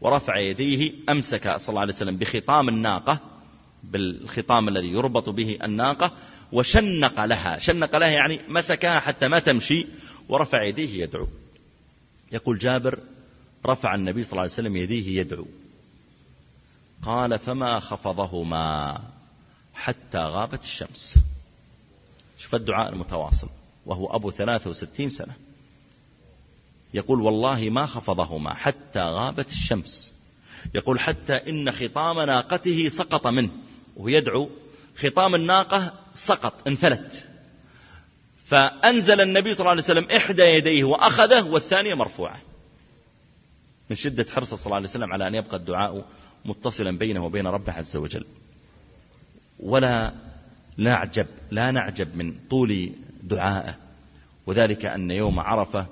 ورفع يديه أمسك صلى الله عليه وسلم بخطام الناقة بالخطام الذي يربط به الناقة وشنق لها. شنق لها يعني مسكها حتى ما تمشي ورفع يديه يدعو. يقول جابر رفع النبي صلى الله عليه وسلم يديه يدعو. قال فما خفضهما حتى غابت الشمس. شوف الدعاء المتواصل وهو أبو ثلاثة وستين سنة. يقول والله ما خفضهما حتى غابت الشمس. يقول حتى إن خطام ناقته سقط منه. وهو يدعو خطام الناقة سقط انفلت. فأنزل النبي صلى الله عليه وسلم إحدى يديه وأخذه والثانية مرفوعة. من شدة حرصه صلى الله عليه وسلم على أن يبقى الدعاء متصلا بينه وبين ربه عز وجل. ولا نعجب لا نعجب من طول دعائه. وذلك أن يوم عرفة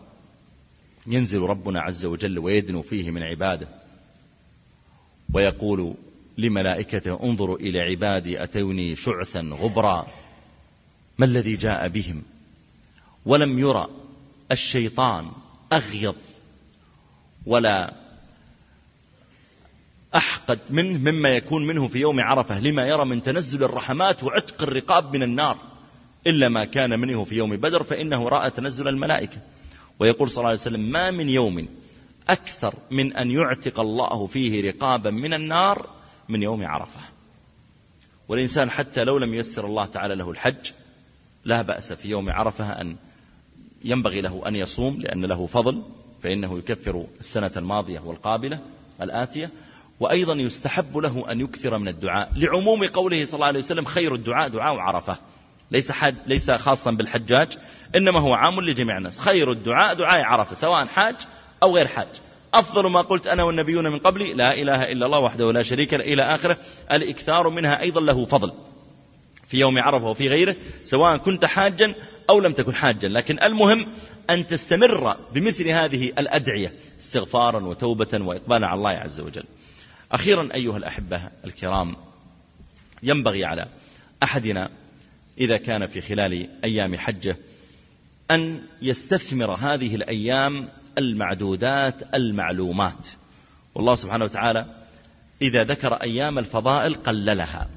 ينزل ربنا عز وجل ويدنو فيه من عباده. ويقول لملائكته انظروا إلى عبادي أتوني شعثا غبرا. ما الذي جاء بهم؟ ولم يرى الشيطان أغيض ولا أحقد منه مما يكون منه في يوم عرفة. لما يرى من تنزل الرحمات وعتق الرقاب من النار إلا ما كان منه في يوم بدر فإنه رأى تنزل الملائكة. ويقول صلى الله عليه وسلم ما من يوم أكثر من أن يعتق الله فيه رقابا من النار من يوم عرفة. والإنسان حتى لو لم يسر الله تعالى له الحج لا بأس في يوم عرفة أن ينبغي له أن يصوم لأن له فضل فإنه يكفر السنة الماضية والقابلة الآتية. وأيضا يستحب له أن يكثر من الدعاء. لعموم قوله صلى الله عليه وسلم خير الدعاء دعاء عرفة. ليس, حاج ليس خاصا بالحجاج إنما هو عام لجميع الناس. خير الدعاء دعاء عرفة سواء حاج أو غير حاج. أفضل ما قلت أنا والنبيون من قبلي لا إله إلا الله وحده لا شريك له إلى آخره الإكثار منها أيضا له فضل في يوم عرفة وفي غيره سواء كنت حاجا أو لم تكن حاجا. لكن المهم أن تستمر بمثل هذه الأدعية استغفارا وتوبة وإقبالا على الله عز وجل. أخيرا أيها الأحبة الكرام ينبغي على أحدنا إذا كان في خلال أيام حجة أن يستثمر هذه الأيام المعدودات المعلومات. والله سبحانه وتعالى إذا ذكر أيام الفضائل قللها.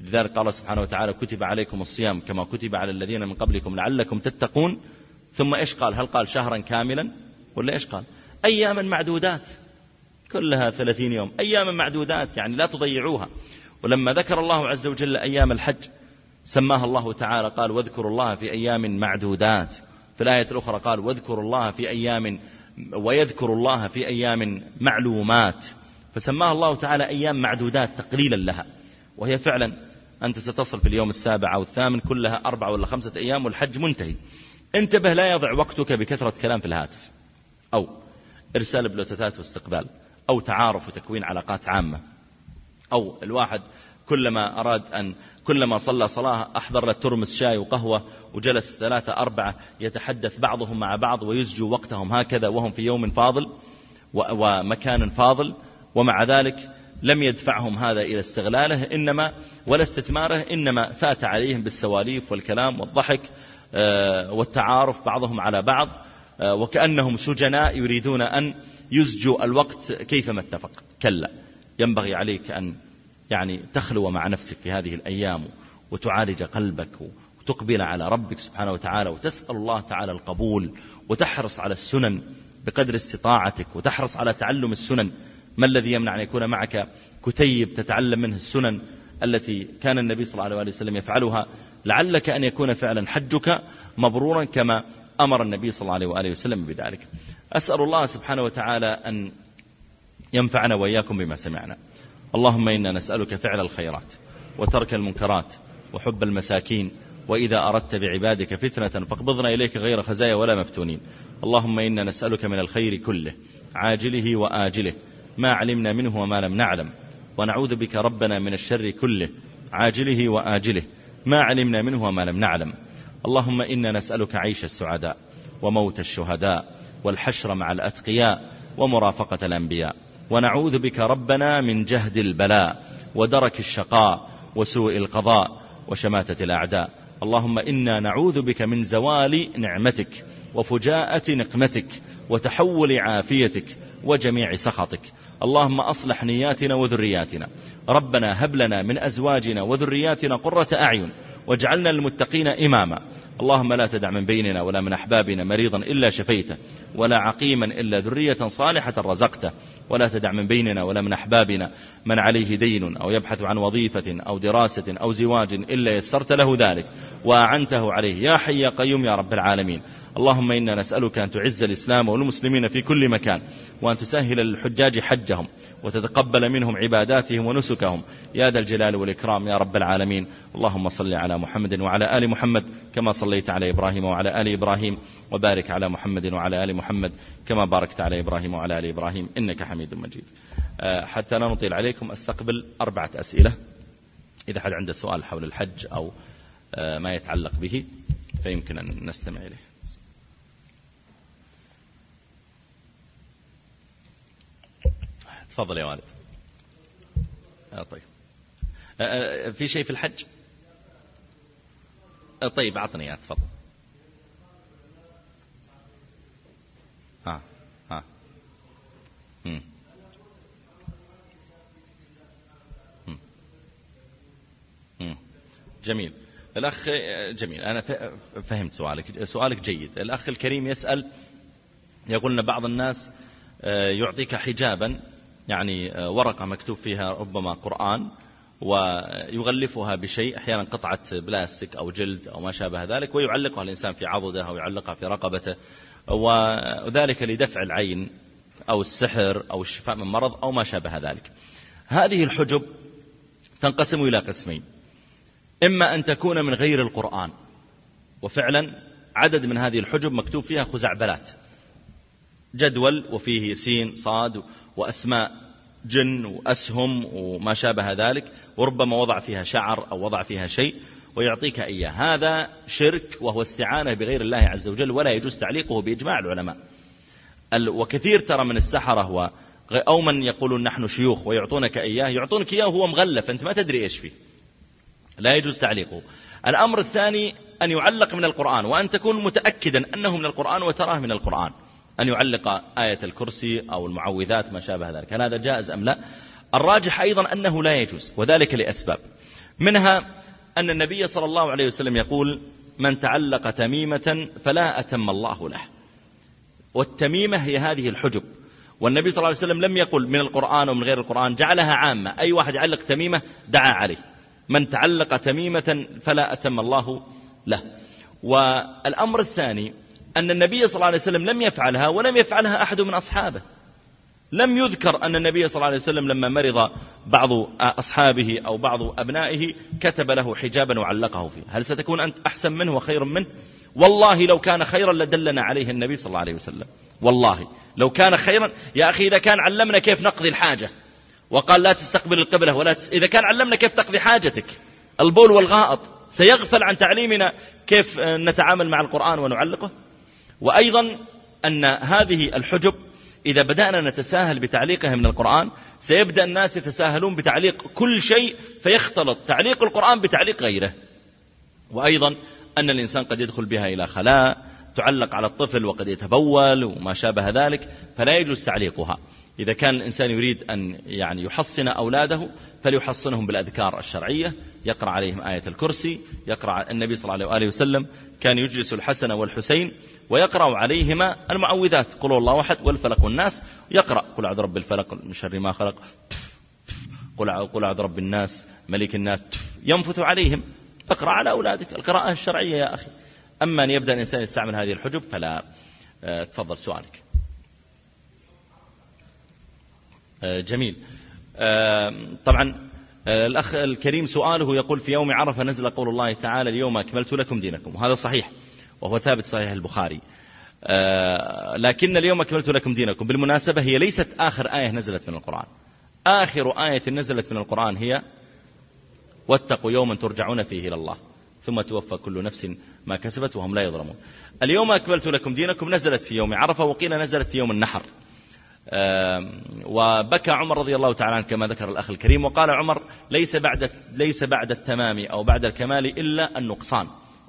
لذلك قال سبحانه وتعالى كتب عليكم الصيام كما كتب على الذين من قبلكم لعلكم تتقون. ثم إيش قال؟ هل قال شهرا كاملا ولا إيش قال؟ أياما معدودات. كلها ثلاثين يوم. أياما معدودات يعني لا تضيعوها. ولما ذكر الله عز وجل أيام الحج سماها الله تعالى قال واذكروا الله في أيام معدودات. في الآية الأخرى قال واذكروا الله في أيام ويذكر الله في أيام معلومات. فسماها الله تعالى أيام معدودات تقليلا لها. وهي فعلا أنت ستصل في اليوم السابع أو الثامن كلها أربع ولا خمسة أيام والحج منتهي. انتبه لا يضع وقتك بكثرة كلام في الهاتف. أو إرسال بلوتوثات واستقبال. أو تعارف وتكوين علاقات عامة. أو الواحد كلما أراد أن كلما صلى صلاة أحضر له ترمس شاي وقهوة وجلس ثلاثة أربعة يتحدث بعضهم مع بعض ويزجوا وقتهم هكذا وهم في يوم فاضل ومكان فاضل. ومع ذلك لم يدفعهم هذا إلى استغلاله إنما ولا استثماره إنما فات عليهم بالسواليف والكلام والضحك آه، والتعارف بعضهم على بعض آه، وكأنهم سجناء يريدون أن يزجوا الوقت كيفما اتفق. كلا ينبغي عليك أن يعني تخلو مع نفسك في هذه الأيام وتعالج قلبك وتقبل على ربك سبحانه وتعالى وتسأل الله تعالى القبول وتحرص على السنن بقدر استطاعتك وتحرص على تعلم السنن. ما الذي يمنع أن يكون معك كتيب تتعلم منه السنن التي كان النبي صلى الله عليه وسلم يفعلها؟ لعلك أن يكون فعلا حجك مبرورا كما أمر النبي صلى الله عليه وسلم بذلك. أسأل الله سبحانه وتعالى أن ينفعنا وإياكم بما سمعنا. اللهم إنا نسألك فعل الخيرات وترك المنكرات وحب المساكين وإذا أردت بعبادك فتنة فاقبضنا إليك غير خزايا ولا مفتونين. اللهم إنا نسألك من الخير كله عاجله وآجله ما علمنا منه وما لم نعلم. ونعوذ بك ربنا من الشر كله عاجله وآجله ما علمنا منه وما لم نعلم. اللهم إنا نسألك عيش السعداء وموت الشهداء والحشر مع الأتقياء ومرافقة الأنبياء. ونعوذ بك ربنا من جهد البلاء ودرك الشقاء وسوء القضاء وشماتة الأعداء. اللهم إنا نعوذ بك من زوال نعمتك وفجاءة نقمتك وتحول عافيتك وجميع سخطك. اللهم أصلح نياتنا وذرياتنا. ربنا هب لنا من أزواجنا وذرياتنا قرة أعين واجعلنا للمتقين إماما. اللهم لا تدع من بيننا ولا من أحبابنا مريضا إلا شفيته ولا عقيما إلا ذرية صالحة رزقته ولا تدع من بيننا ولا من أحبابنا من عليه دين أو يبحث عن وظيفة أو دراسة أو زواج إلا يسرت له ذلك. وأعنته عليه. يا حي يا قيوم يا رب العالمين. اللهم إنا نسألك أن تعز الإسلام والمسلمين في كل مكان وأن تسهل للحجاج حجهم وتتقبل منهم عباداتهم ونسكهم. يا ذا الجلال والإكرام يا رب العالمين. اللهم صل على محمد وعلى آل محمد كما صليت على إبراهيم وعلى آل إبراهيم وبارك على محمد وعلى آل محمد كما باركت على إبراهيم وعلى آل إبراهيم إنك حميد مجيد. آه، حتى لا نطيل عليكم أستقبل أربعة أسئلة. إذا حد عنده سؤال حول الحج أو آه، ما يتعلق به فيمكن أن نستمع إليه. تفضل يا والد. آه طيب. آه, آه، في شيء في الحج؟ طيب أعطني إياه تفضل. ها ها. مم. مم. جميل. الأخ جميل. أنا فهمت سؤالك. سؤالك جيد. الأخ الكريم يسأل يقول أن بعض الناس يعطيك حجابا يعني آه، ورقة مكتوب فيها ربما قرآن ويغلفها بشيء أحيانا قطعة بلاستيك أو جلد أو ما شابه ذلك ويعلقها الإنسان في عضده أو يعلقها في رقبته وذلك لدفع العين أو السحر أو الشفاء من مرض أو ما شابه ذلك. هذه الحجب تنقسم إلى قسمين. إما أن تكون من غير القرآن وفعلا عدد من هذه الحجب مكتوب فيها خزعبلات جدول وفيه سين صاد وأسماء جن وأسهم وما شابه ذلك وربما وضع فيها شعر أو وضع فيها شيء ويعطيك إياه. هذا شرك وهو استعانة بغير الله عز وجل ولا يجوز تعليقه بإجماع العلماء. وكثير ترى من السحرة أو من يقولون نحن شيوخ ويعطونك إياه يعطونك إياه وهو مغلف أنت ما تدري إيش فيه. لا يجوز تعليقه. الأمر الثاني أن يعلق من القرآن وأن تكون متأكدا أنه من القرآن وتراه من القرآن. أن يعلق آية الكرسي أو المعوذات ما شابه ذلك. هل هذا جائز أم لا؟ الراجح أيضا أنه لا يجوز وذلك لأسباب. منها أن النبي صلى الله عليه وسلم يقول من تعلق تميمة فلا أتم الله له. والتميمة هي هذه الحجب. والنبي صلى الله عليه وسلم لم يقل من القرآن ومن غير القرآن جعلها عامة. أي واحد يعلق تميمة دعا عليه. من تعلق تميمة فلا أتم الله له. والأمر الثاني أن النبي صلى الله عليه وسلم لم يفعلها ولم يفعلها أحد من أصحابه. لم يذكر أن النبي صلى الله عليه وسلم لما مرض بعض أصحابه أو بعض أبنائه كتب له حجابا وعلقه فيه هل ستكون أنت أحسن منه وخير منه؟ والله لو كان خيرا لدلنا عليه النبي صلى الله عليه وسلم. والله لو كان خيرا يا أخي إذا كان علمنا كيف نقضي الحاجة وقال لا تستقبل القبلة ولا تس... إذا كان علمنا كيف تقضي حاجتك البول والغائط سيغفل عن تعليمنا كيف نتعامل مع القرآن ونعلقه؟ وأيضا أن هذه الحجب إذا بدأنا نتساهل بتعليقها من القرآن سيبدأ الناس يتساهلون بتعليق كل شيء فيختلط تعليق القرآن بتعليق غيره. وأيضا أن الإنسان قد يدخل بها إلى خلاء تعلق على الطفل وقد يتبول وما شابه ذلك فلا يجوز تعليقها. إذا كان الإنسان يريد أن يعني يحصن أولاده فليحصنهم بالأذكار الشرعية. يقرأ عليهم آية الكرسي يقرأ النبي صلى الله عليه وسلم كان يجلس الحسن والحسين ويقرأ عليهما المعوذات قل الله واحد والفلق والناس يقرأ قل أعوذ رب الفلق من شر ما خلق. قل قل أعوذ رب الناس ملك الناس. ينفث عليهم. اقرأ على أولادك. القراءة الشرعية يا أخي. أما أن يبدأ الإنسان يستعمل هذه الحجب فلا. آه، تفضل سؤالك آه، جميل. آه، طبعا الأخ الكريم سؤاله يقول في يوم عرفة نزل قول الله تعالى اليوم أكملت لكم دينكم. وهذا صحيح وهو ثابت صحيح البخاري. لكن اليوم أكملت لكم دينكم. بالمناسبة هي ليست آخر آية نزلت من القرآن. آخر آية نزلت من القرآن هي واتقوا يوما ترجعون فيه إلى الله. ثم توفى كل نفس ما كسبت وهم لا يظلمون. اليوم أكملت لكم دينكم. نزلت في يوم عرفة وقيل نزلت في يوم النحر. وبكى عمر رضي الله تعالى عنه كما ذكر الأخ الكريم وقال عمر ليس بعد, ليس بعد التمام أو بعد الكمال إلا النقصان.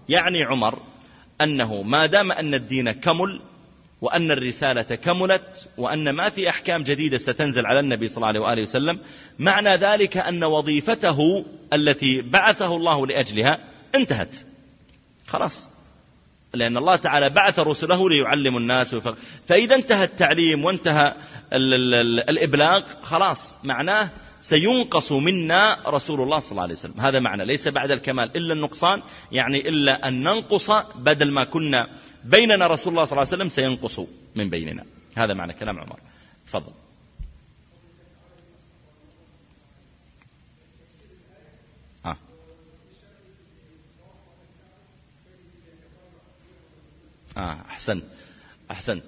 يعني عمر أنه ما دام أن الدين كمل وأن الرسالة كملت وأن ما في أحكام جديدة ستنزل على النبي صلى الله عليه وآله وسلم معنى ذلك أن وظيفته التي بعثه الله لأجلها انتهت. خلاص. لأن الله تعالى بعث رسله ليعلم الناس. فإذا انتهى التعليم وانتهى ال ال ال الإبلاغ خلاص معناه سينقص منا رسول الله صلى الله عليه وسلم. هذا معنى ليس بعد الكمال إلا النقصان يعني إلا أن ننقص بدل ما كنا بيننا رسول الله صلى الله عليه وسلم سينقص من بيننا. هذا معنى كلام عمر. تفضل. آه أحسنت أحسنت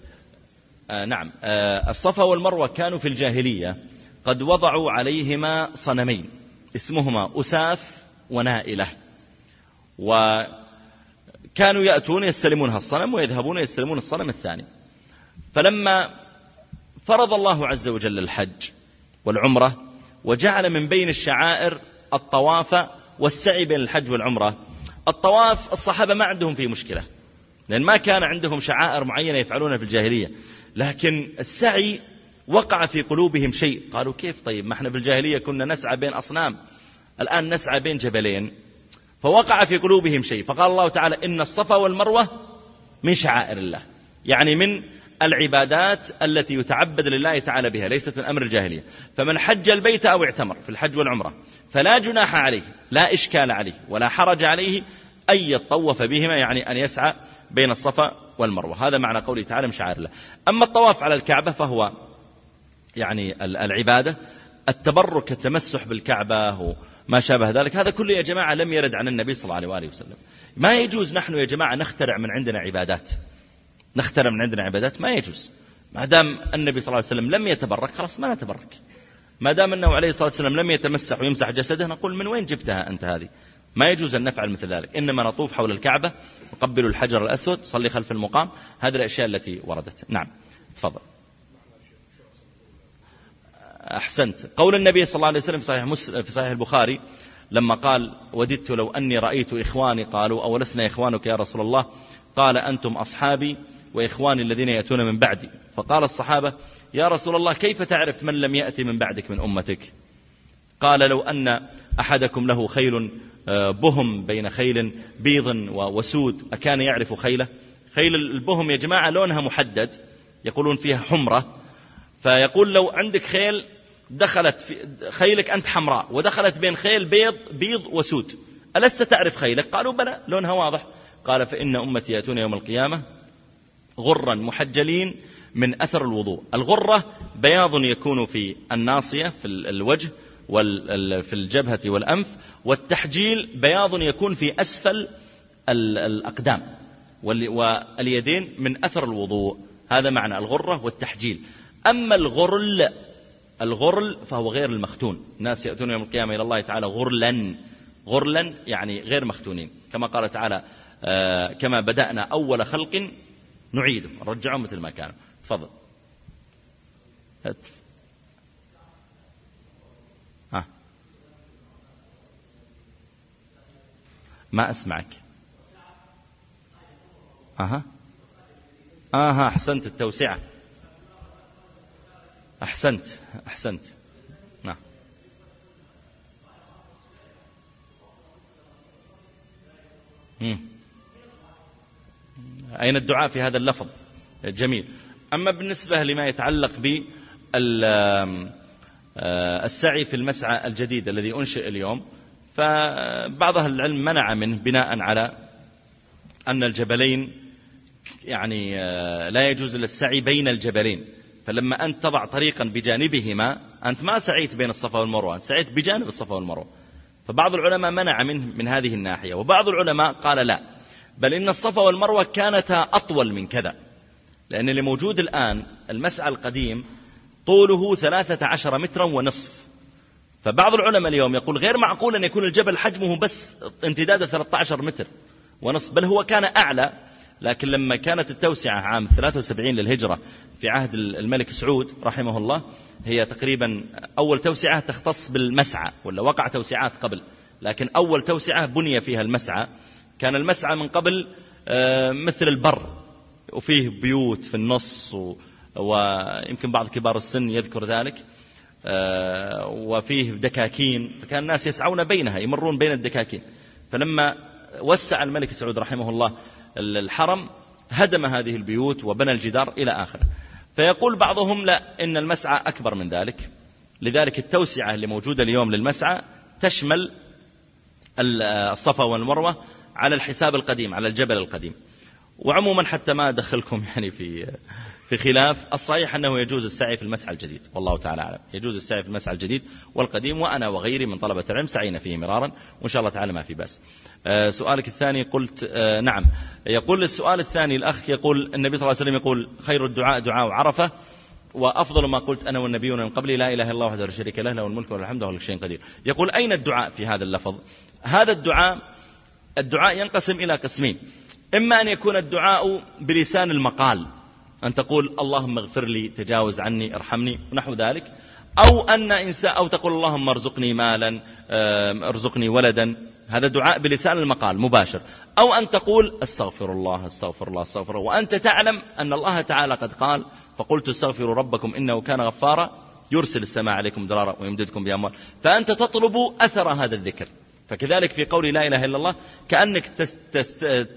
آه نعم. آه الصفا والمروة كانوا في الجاهلية. قد وضعوا عليهما صنمين. اسمهما أساف ونائلة. و كانوا يأتون يستلمون الصنم ويذهبون يستلمون الصنم الثاني. فلما فرض الله عز وجل الحج والعمرة وجعل من بين الشعائر الطواف والسعي بين الحج والعمرة الطواف الصحابة ما عندهم فيه مشكلة. لأن ما كان عندهم شعائر معينة يفعلونها في الجاهلية. لكن السعي وقع في قلوبهم شيء. قالوا كيف طيب؟ ما إحنا في الجاهلية كنا نسعى بين أصنام. الآن نسعى بين جبلين. فوقع في قلوبهم شيء. فقال الله تعالى إن الصفا والمروة من شعائر الله. يعني من العبادات التي يتعبد لله تعالى بها. ليست من أمر الجاهلية. فمن حج البيت أو اعتمر في الحج والعمرة فلا جناح عليه لا إشكال عليه ولا حرج عليه أن يطوف بهما يعني أن يسعى بين الصفا والمروة. هذا معنى قوله تعالى من شعائر الله. أما الطواف على الكعبة فهو يعني العبادة. التبرك التمسح بالكعبة ما شابه ذلك. هذا كله يا جماعة لم يرد عن النبي صلى الله عليه وسلم. ما يجوز نحن يا جماعة نخترع من عندنا عبادات. نخترع من عندنا عبادات ما يجوز. ما دام النبي صلى الله عليه وسلم لم يتبرك خلاص ما نتبرك. ما دام أنه عليه الصلاة والسلام لم يتمسح ويمسح جسده نقول من وين جبتها أنت هذه؟ ما يجوز أن نفعل مثل ذلك. إنما نطوف حول الكعبة نقبل الحجر الأسود صلي خلف المقام. هذه الأشياء التي وردت. نعم تفضل. أحسنت. قول النبي صلى الله عليه وسلم صحيح, في صحيح البخاري لما قال وددت لو أني رأيت إخواني قالوا أولسنا إخوانك يا رسول الله؟ قال أنتم أصحابي وإخواني الذين يأتون من بعدي. فقال الصحابة يا رسول الله كيف تعرف من لم يأتي من بعدك من أمتك؟ قال لو أن أحدكم له خيل بهم بين خيل بيض وسود. أكان يعرف خيله. خيل البهم يا جماعة لونها محدد. يقولون فيها حمرة. فيقول لو عندك خيل دخلت في خيلك أنت حمراء ودخلت بين خيل بيض بيض وسود. ألست تعرف خيلك؟ قالوا بلى لونها واضح. قال فإن أمتي يأتون يوم القيامة غرا محجلين من أثر الوضوء. الغرة بياض يكون في الناصية في الوجه. في الجبهة والأنف والتحجيل بياض يكون في أسفل الأقدام واليدين من أثر الوضوء. هذا معنى الغرة والتحجيل. أما الغرل الغرل فهو غير المختون. الناس يأتون يوم القيامة إلى الله تعالى غرلا. غرلا يعني غير مختونين. كما قال تعالى آه كما بدأنا أول خلق نعيده. نرجعهم مثل ما كانوا. تفضل. ما أسمعك. أها. أها أحسنت التوسعة. أحسنت أحسنت. نعم. أين الدعاء في هذا اللفظ؟ جميل. أما بالنسبة لما يتعلق ب آه، السعي في المسعى الجديد الذي أنشئ اليوم فبعض أهل العلم منع منه بناء على أن الجبلين يعني آه، لا يجوز السعي بين الجبلين. فلما أنت تضع طريقا بجانبهما أنت ما سعيت بين الصفا والمروة أنت سعيت بجانب الصفا والمروة. فبعض العلماء منع منه من هذه الناحية وبعض العلماء قال لا. بل إن الصفا والمروة كانتا أطول من كذا. لأن اللي موجود الآن المسعى القديم طوله ثلاثة عشر مترا ونصف. فبعض العلماء اليوم يقول غير معقول أن يكون الجبل حجمه بس امتداده 13 متر ونصف بل هو كان أعلى لكن لما كانت التوسعة عام 73 للهجرة في عهد الملك سعود رحمه الله هي تقريبا أول توسعة تختص بالمسعى ولا وقع توسعات قبل لكن أول توسعة بني فيها المسعى. كان المسعى من قبل آه، مثل البر وفيه بيوت في النص ويمكن بعض كبار السن يذكر ذلك. وفيه دكاكين. فكان الناس يسعون بينها يمرون بين الدكاكين. فلما وسع الملك سعود رحمه الله الحرم هدم هذه البيوت وبنى الجدار إلى آخره. فيقول بعضهم لا إن المسعى أكبر من ذلك. لذلك التوسعة اللي موجودة اليوم للمسعى تشمل الصفا والمروة على الحساب القديم على الجبل القديم. وعموما حتى ما أدخلكم يعني في في خلاف الصحيح أنه يجوز السعي في المسعى الجديد. والله تعالى أعلم. يجوز السعي في المسعى الجديد والقديم وأنا وغيري من طلبة العلم سعينا فيه مرارا وإن شاء الله تعالى ما في بأس. آه سؤالك الثاني قلت آه نعم. يقول السؤال الثاني الأخ يقول النبي صلى الله عليه وسلم يقول خير الدعاء دعاء عرفة وأفضل ما قلت أنا والنبيون من قبلي لا إله إلا الله وحده لا شريك له له الملك والحمد وهو شيء قدير. يقول أين الدعاء في هذا اللفظ؟ هذا الدعاء الدعاء ينقسم إلى قسمين. إما أن يكون الدعاء بلسان المقال. أن تقول اللهم اغفر لي تجاوز عني ارحمني ونحو ذلك. أو أن إنسان أو تقول اللهم ارزقني مالا ارزقني ولدا. هذا دعاء بلسان المقال مباشر. أو أن تقول أستغفر الله أستغفر الله أستغفر الله. وأنت تعلم أن الله تعالى قد قال فقلت استغفروا ربكم إنه كان غفارا. يرسل السماء عليكم درارا ويمددكم بأموال. فأنت تطلب أثر هذا الذكر. فكذلك في قول لا إله إلا الله كأنك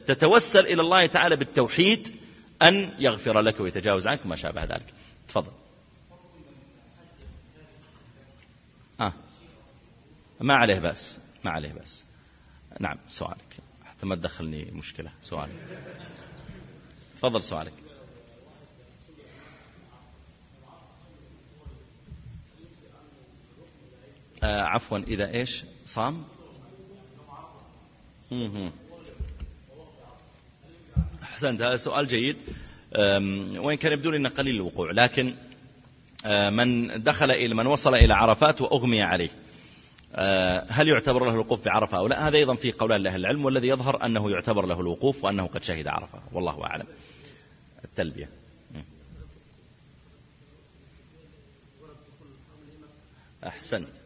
تتوسل إلى الله تعالى بالتوحيد. أن يغفر لك ويتجاوز عنك ما شابه ذلك. تفضل. آه. ما عليه بأس. ما عليه بأس. نعم سؤالك. حتى ما تدخلني مشكلة. سؤالك. تفضل سؤالك. آه عفوا إذا إيش؟ صام؟ أحسنت هذا سؤال جيد. وإن كان يبدو لي أنه قليل الوقوع لكن آه، من دخل إلى من وصل إلى عرفات وأغمي عليه. آه، هل يعتبر له الوقوف بعرفة أو لا؟ هذا أيضا فيه قولان لأهل العلم والذي يظهر أنه يعتبر له الوقوف وأنه قد شهد عرفة. والله أعلم. التلبية. أحسنت.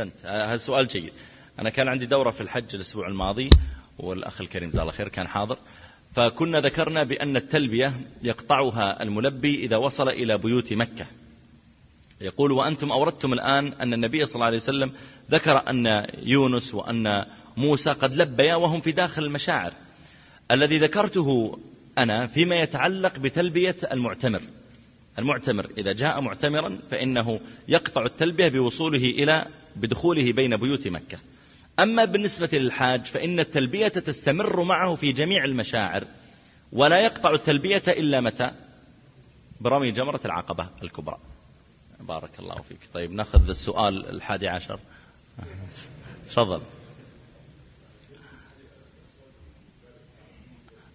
أحسنت. هذا سؤال جيد. أنا كان عندي دورة في الحج الأسبوع الماضي والأخ الكريم جزاه الله خير كان حاضر. فكنا ذكرنا بأن التلبية يقطعها الملبي إذا وصل إلى بيوت مكة. يقول وأنتم أوردتم الآن أن النبي صلى الله عليه وسلم ذكر أن يونس وأن موسى قد لبيا وهم في داخل المشاعر. الذي ذكرته أنا فيما يتعلق بتلبية المعتمر. المعتمر إذا جاء معتمرا فإنه يقطع التلبية بوصوله إلى بدخوله بين بيوت مكة. أما بالنسبة للحاج فإن التلبية تستمر معه في جميع المشاعر ولا يقطع التلبية إلا متى؟ برمي جمرة العقبة الكبرى. بارك الله فيك. طيب نأخذ السؤال الحادي عشر. تفضل.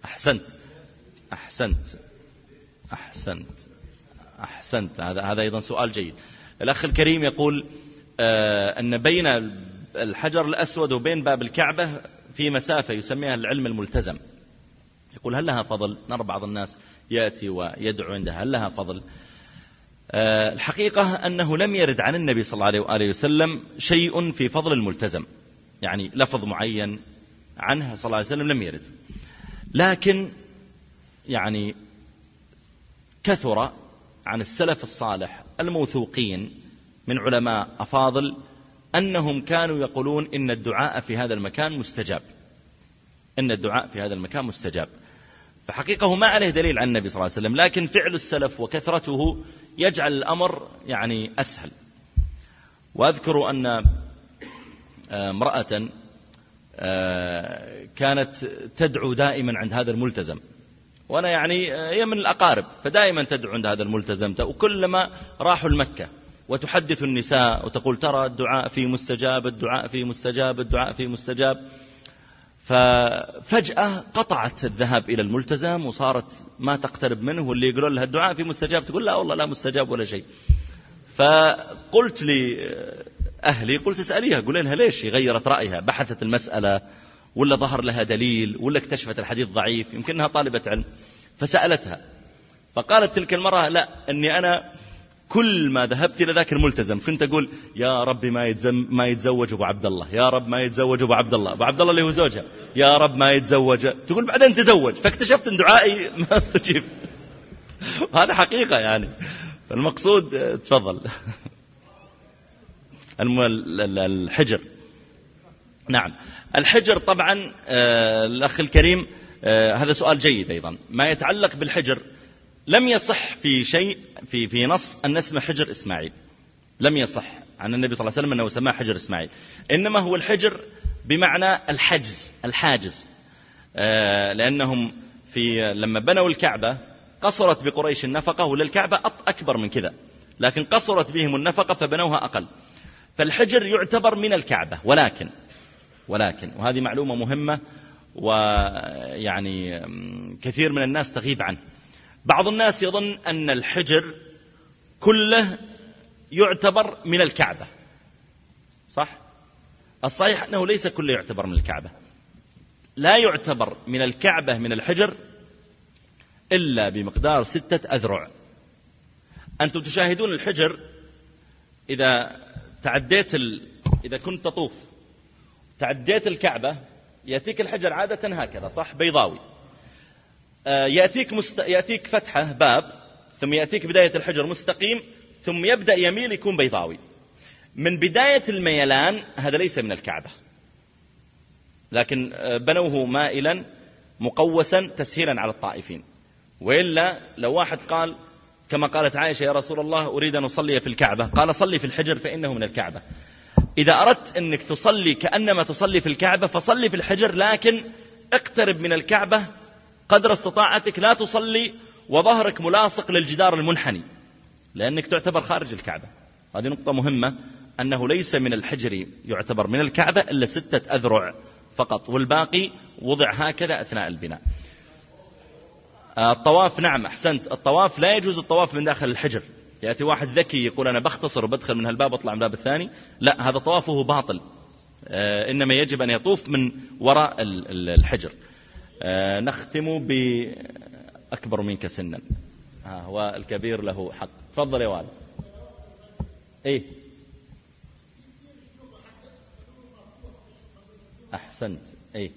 أحسنت. أحسنت. أحسنت. أحسنت. هذا هذا أيضا سؤال جيد. الأخ الكريم يقول أن بين الحجر الأسود وبين باب الكعبة في مسافة يسميها العلم الملتزم. يقول هل لها فضل؟ نرى بعض الناس يأتي ويدعو عندها هل لها فضل؟ آه، الحقيقة أنه لم يرد عن النبي صلى الله عليه وآله وسلم شيء في فضل الملتزم. يعني لفظ معين عنه صلى الله عليه وسلم لم يرد. لكن يعني كثر عن السلف الصالح الموثوقين من علماء أفاضل أنهم كانوا يقولون إن الدعاء في هذا المكان مستجاب. إن الدعاء في هذا المكان مستجاب. فحقيقة ما عليه دليل عن النبي صلى الله عليه وسلم لكن فعل السلف وكثرته يجعل الأمر يعني أسهل. وأذكر أن آه، امرأة آه، كانت تدعو دائما عند هذا الملتزم. وأنا يعني آه، هي من الأقارب فدائما تدعو عند هذا الملتزم. وكلما راحوا المكة وتحدث النساء وتقول ترى الدعاء فيه مستجاب الدعاء فيه مستجاب الدعاء فيه مستجاب. ففجأة قطعت الذهاب إلى الملتزم وصارت ما تقترب منه واللي يقولون لها الدعاء في مستجاب تقول لا والله لا مستجاب ولا شيء. فقلت لأهلي قلت اسأليها قول لها ليش غيرت رأيها؟ بحثت المسألة ولا ظهر لها دليل ولا اكتشفت الحديث ضعيف يمكنها طالبة علم. فسألتها. فقالت تلك المرأة لا أني أنا كل ما ذهبت إلى ذاك الملتزم كنت أقول يا رب ما يتزم ما يتزوج أبو عبد الله يا رب ما يتزوج أبو عبد الله أبو عبد الله اللي هو زوجها يا رب ما يتزوج. تقول بعدين تزوج فاكتشفت أن دعائي ما استجيب. هذا حقيقة يعني. المقصود تفضل. الحجر. نعم. الحجر طبعا آه، الأخ الكريم آه، هذا سؤال جيد أيضا. ما يتعلق بالحجر لم يصح في شيء في في نص أن اسم حجر إسماعيل. لم يصح عن النبي صلى الله عليه وسلم أنه سماه حجر إسماعيل. إنما هو الحجر بمعنى الحجز الحاجز. آه، لأنهم في لما بنوا الكعبة قصرت بقريش النفقة وللكعبة أكبر من كذا. لكن قصرت بهم النفقة فبنوها أقل. فالحجر يعتبر من الكعبة ولكن ولكن وهذه معلومة مهمة ويعني كثير من الناس تغيب عنه. بعض الناس يظن أن الحجر كله يعتبر من الكعبة. صح؟ الصحيح أنه ليس كله يعتبر من الكعبة. لا يعتبر من الكعبة من الحجر إلا بمقدار ستة أذرع. أنتم تشاهدون الحجر إذا تعديت ال... إذا كنت تطوف تعديت الكعبة يأتيك الحجر عادة هكذا صح؟ بيضاوي. يأتيك, مست... يأتيك فتحة باب ثم يأتيك بداية الحجر مستقيم ثم يبدأ يميل يكون بيضاوي. من بداية الميلان هذا ليس من الكعبة. لكن آه، بنوه مائلا مقوسا تسهيلا على الطائفين. وإلا لو واحد قال كما قالت عائشة يا رسول الله أريد أن أصلي في الكعبة. قال صلي في الحجر فإنه من الكعبة. إذا أردت أنك تصلي كأنما تصلي في الكعبة فصلي في الحجر لكن اقترب من الكعبة قدر استطاعتك لا تصلي وظهرك ملاصق للجدار المنحني. لأنك تعتبر خارج الكعبة. هذه نقطة مهمة. أنه ليس من الحجر يعتبر من الكعبة إلا ستة أذرع فقط والباقي وضع هكذا أثناء البناء. الطواف نعم أحسنت. الطواف لا يجوز الطواف من داخل الحجر. يأتي واحد ذكي يقول أنا بختصر وبدخل من هالباب وأطلع من الباب الثاني. لا هذا طوافه باطل. إنما يجب أن يطوف من وراء الحجر. نختم بأكبر منك سنا. ها هو الكبير له حق. تفضل يا والد. إيه؟ أحسنت. إيه؟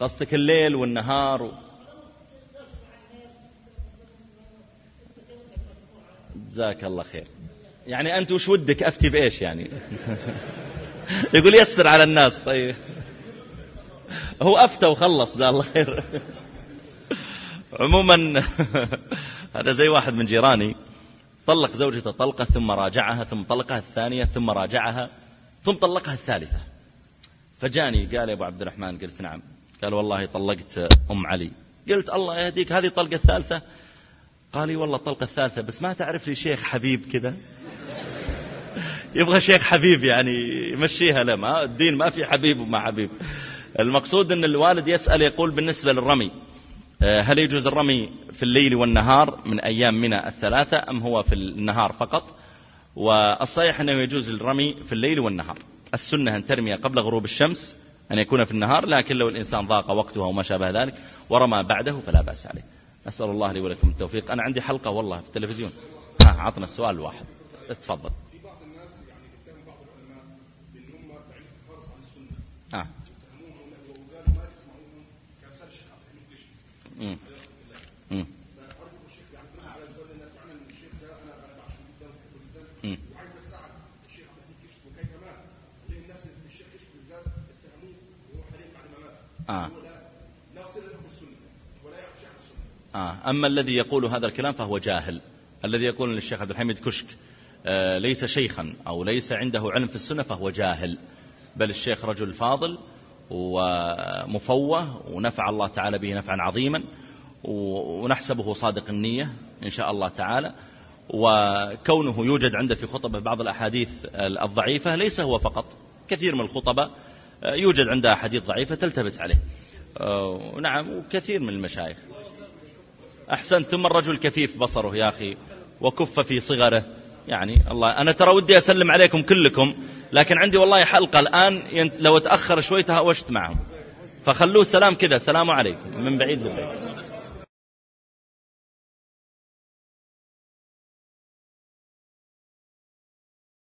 قصدك الليل والنهار و... جزاك الله خير. يعني أنت وش ودك أفتي بإيش يعني؟ يقول يسر على الناس. طيب. هو أفتى وخلص جزاه الله خير. عموما هذا زي واحد من جيراني طلق زوجته طلقة ثم راجعها ثم طلقها الثانية ثم راجعها ثم طلقها الثالثة. فجاني قال يا أبو عبد الرحمن قلت نعم. قال والله طلقت أم علي. قلت الله يهديك هذه الطلقة الثالثة؟ قال لي والله الطلقة الثالثة بس ما تعرف لي شيخ حبيب كذا؟ يبغى شيخ حبيب يعني يمشيها له ما الدين ما في حبيب وما حبيب. المقصود أن الوالد يسأل يقول بالنسبة للرمي آه، هل يجوز الرمي في الليل والنهار من أيام منى الثلاثة أم هو في النهار فقط؟ والصحيح أنه يجوز الرمي في الليل والنهار. السنة أن ترمي قبل غروب الشمس أن يكون في النهار لكن لو الإنسان ضاق وقته وما شابه ذلك ورمى بعده فلا بأس عليه. أسأل الله لي ولكم التوفيق. أنا عندي حلقة والله في التلفزيون. ها عطنا السؤال الواحد تفضل في بعض الناس يعني بعض العلماء خالص عن السنة. آه. آه. آه. أما الذي يقول هذا الكلام فهو جاهل. الذي يقول للشيخ عبد الحميد كشك آه ليس شيخا أو ليس عنده علم في السنة فهو جاهل. بل الشيخ رجل فاضل ومفوه ونفع الله تعالى به نفعا عظيما ونحسبه صادق النية إن شاء الله تعالى. وكونه يوجد عنده في خطبه بعض الأحاديث الضعيفة ليس هو فقط كثير من الخطبة يوجد عنده أحاديث ضعيفة تلتبس عليه. نعم وكثير من المشايخ. أحسنت ثم الرجل كفيف بصره يا أخي وكف في صغره. يعني الله. أنا ترى ودي أسلم عليكم كلكم لكن عندي والله حلقة الآن لو تأخر شوي تهاوشت معهم. فخلوه سلام كذا سلام عليكم من بعيد لبعيد.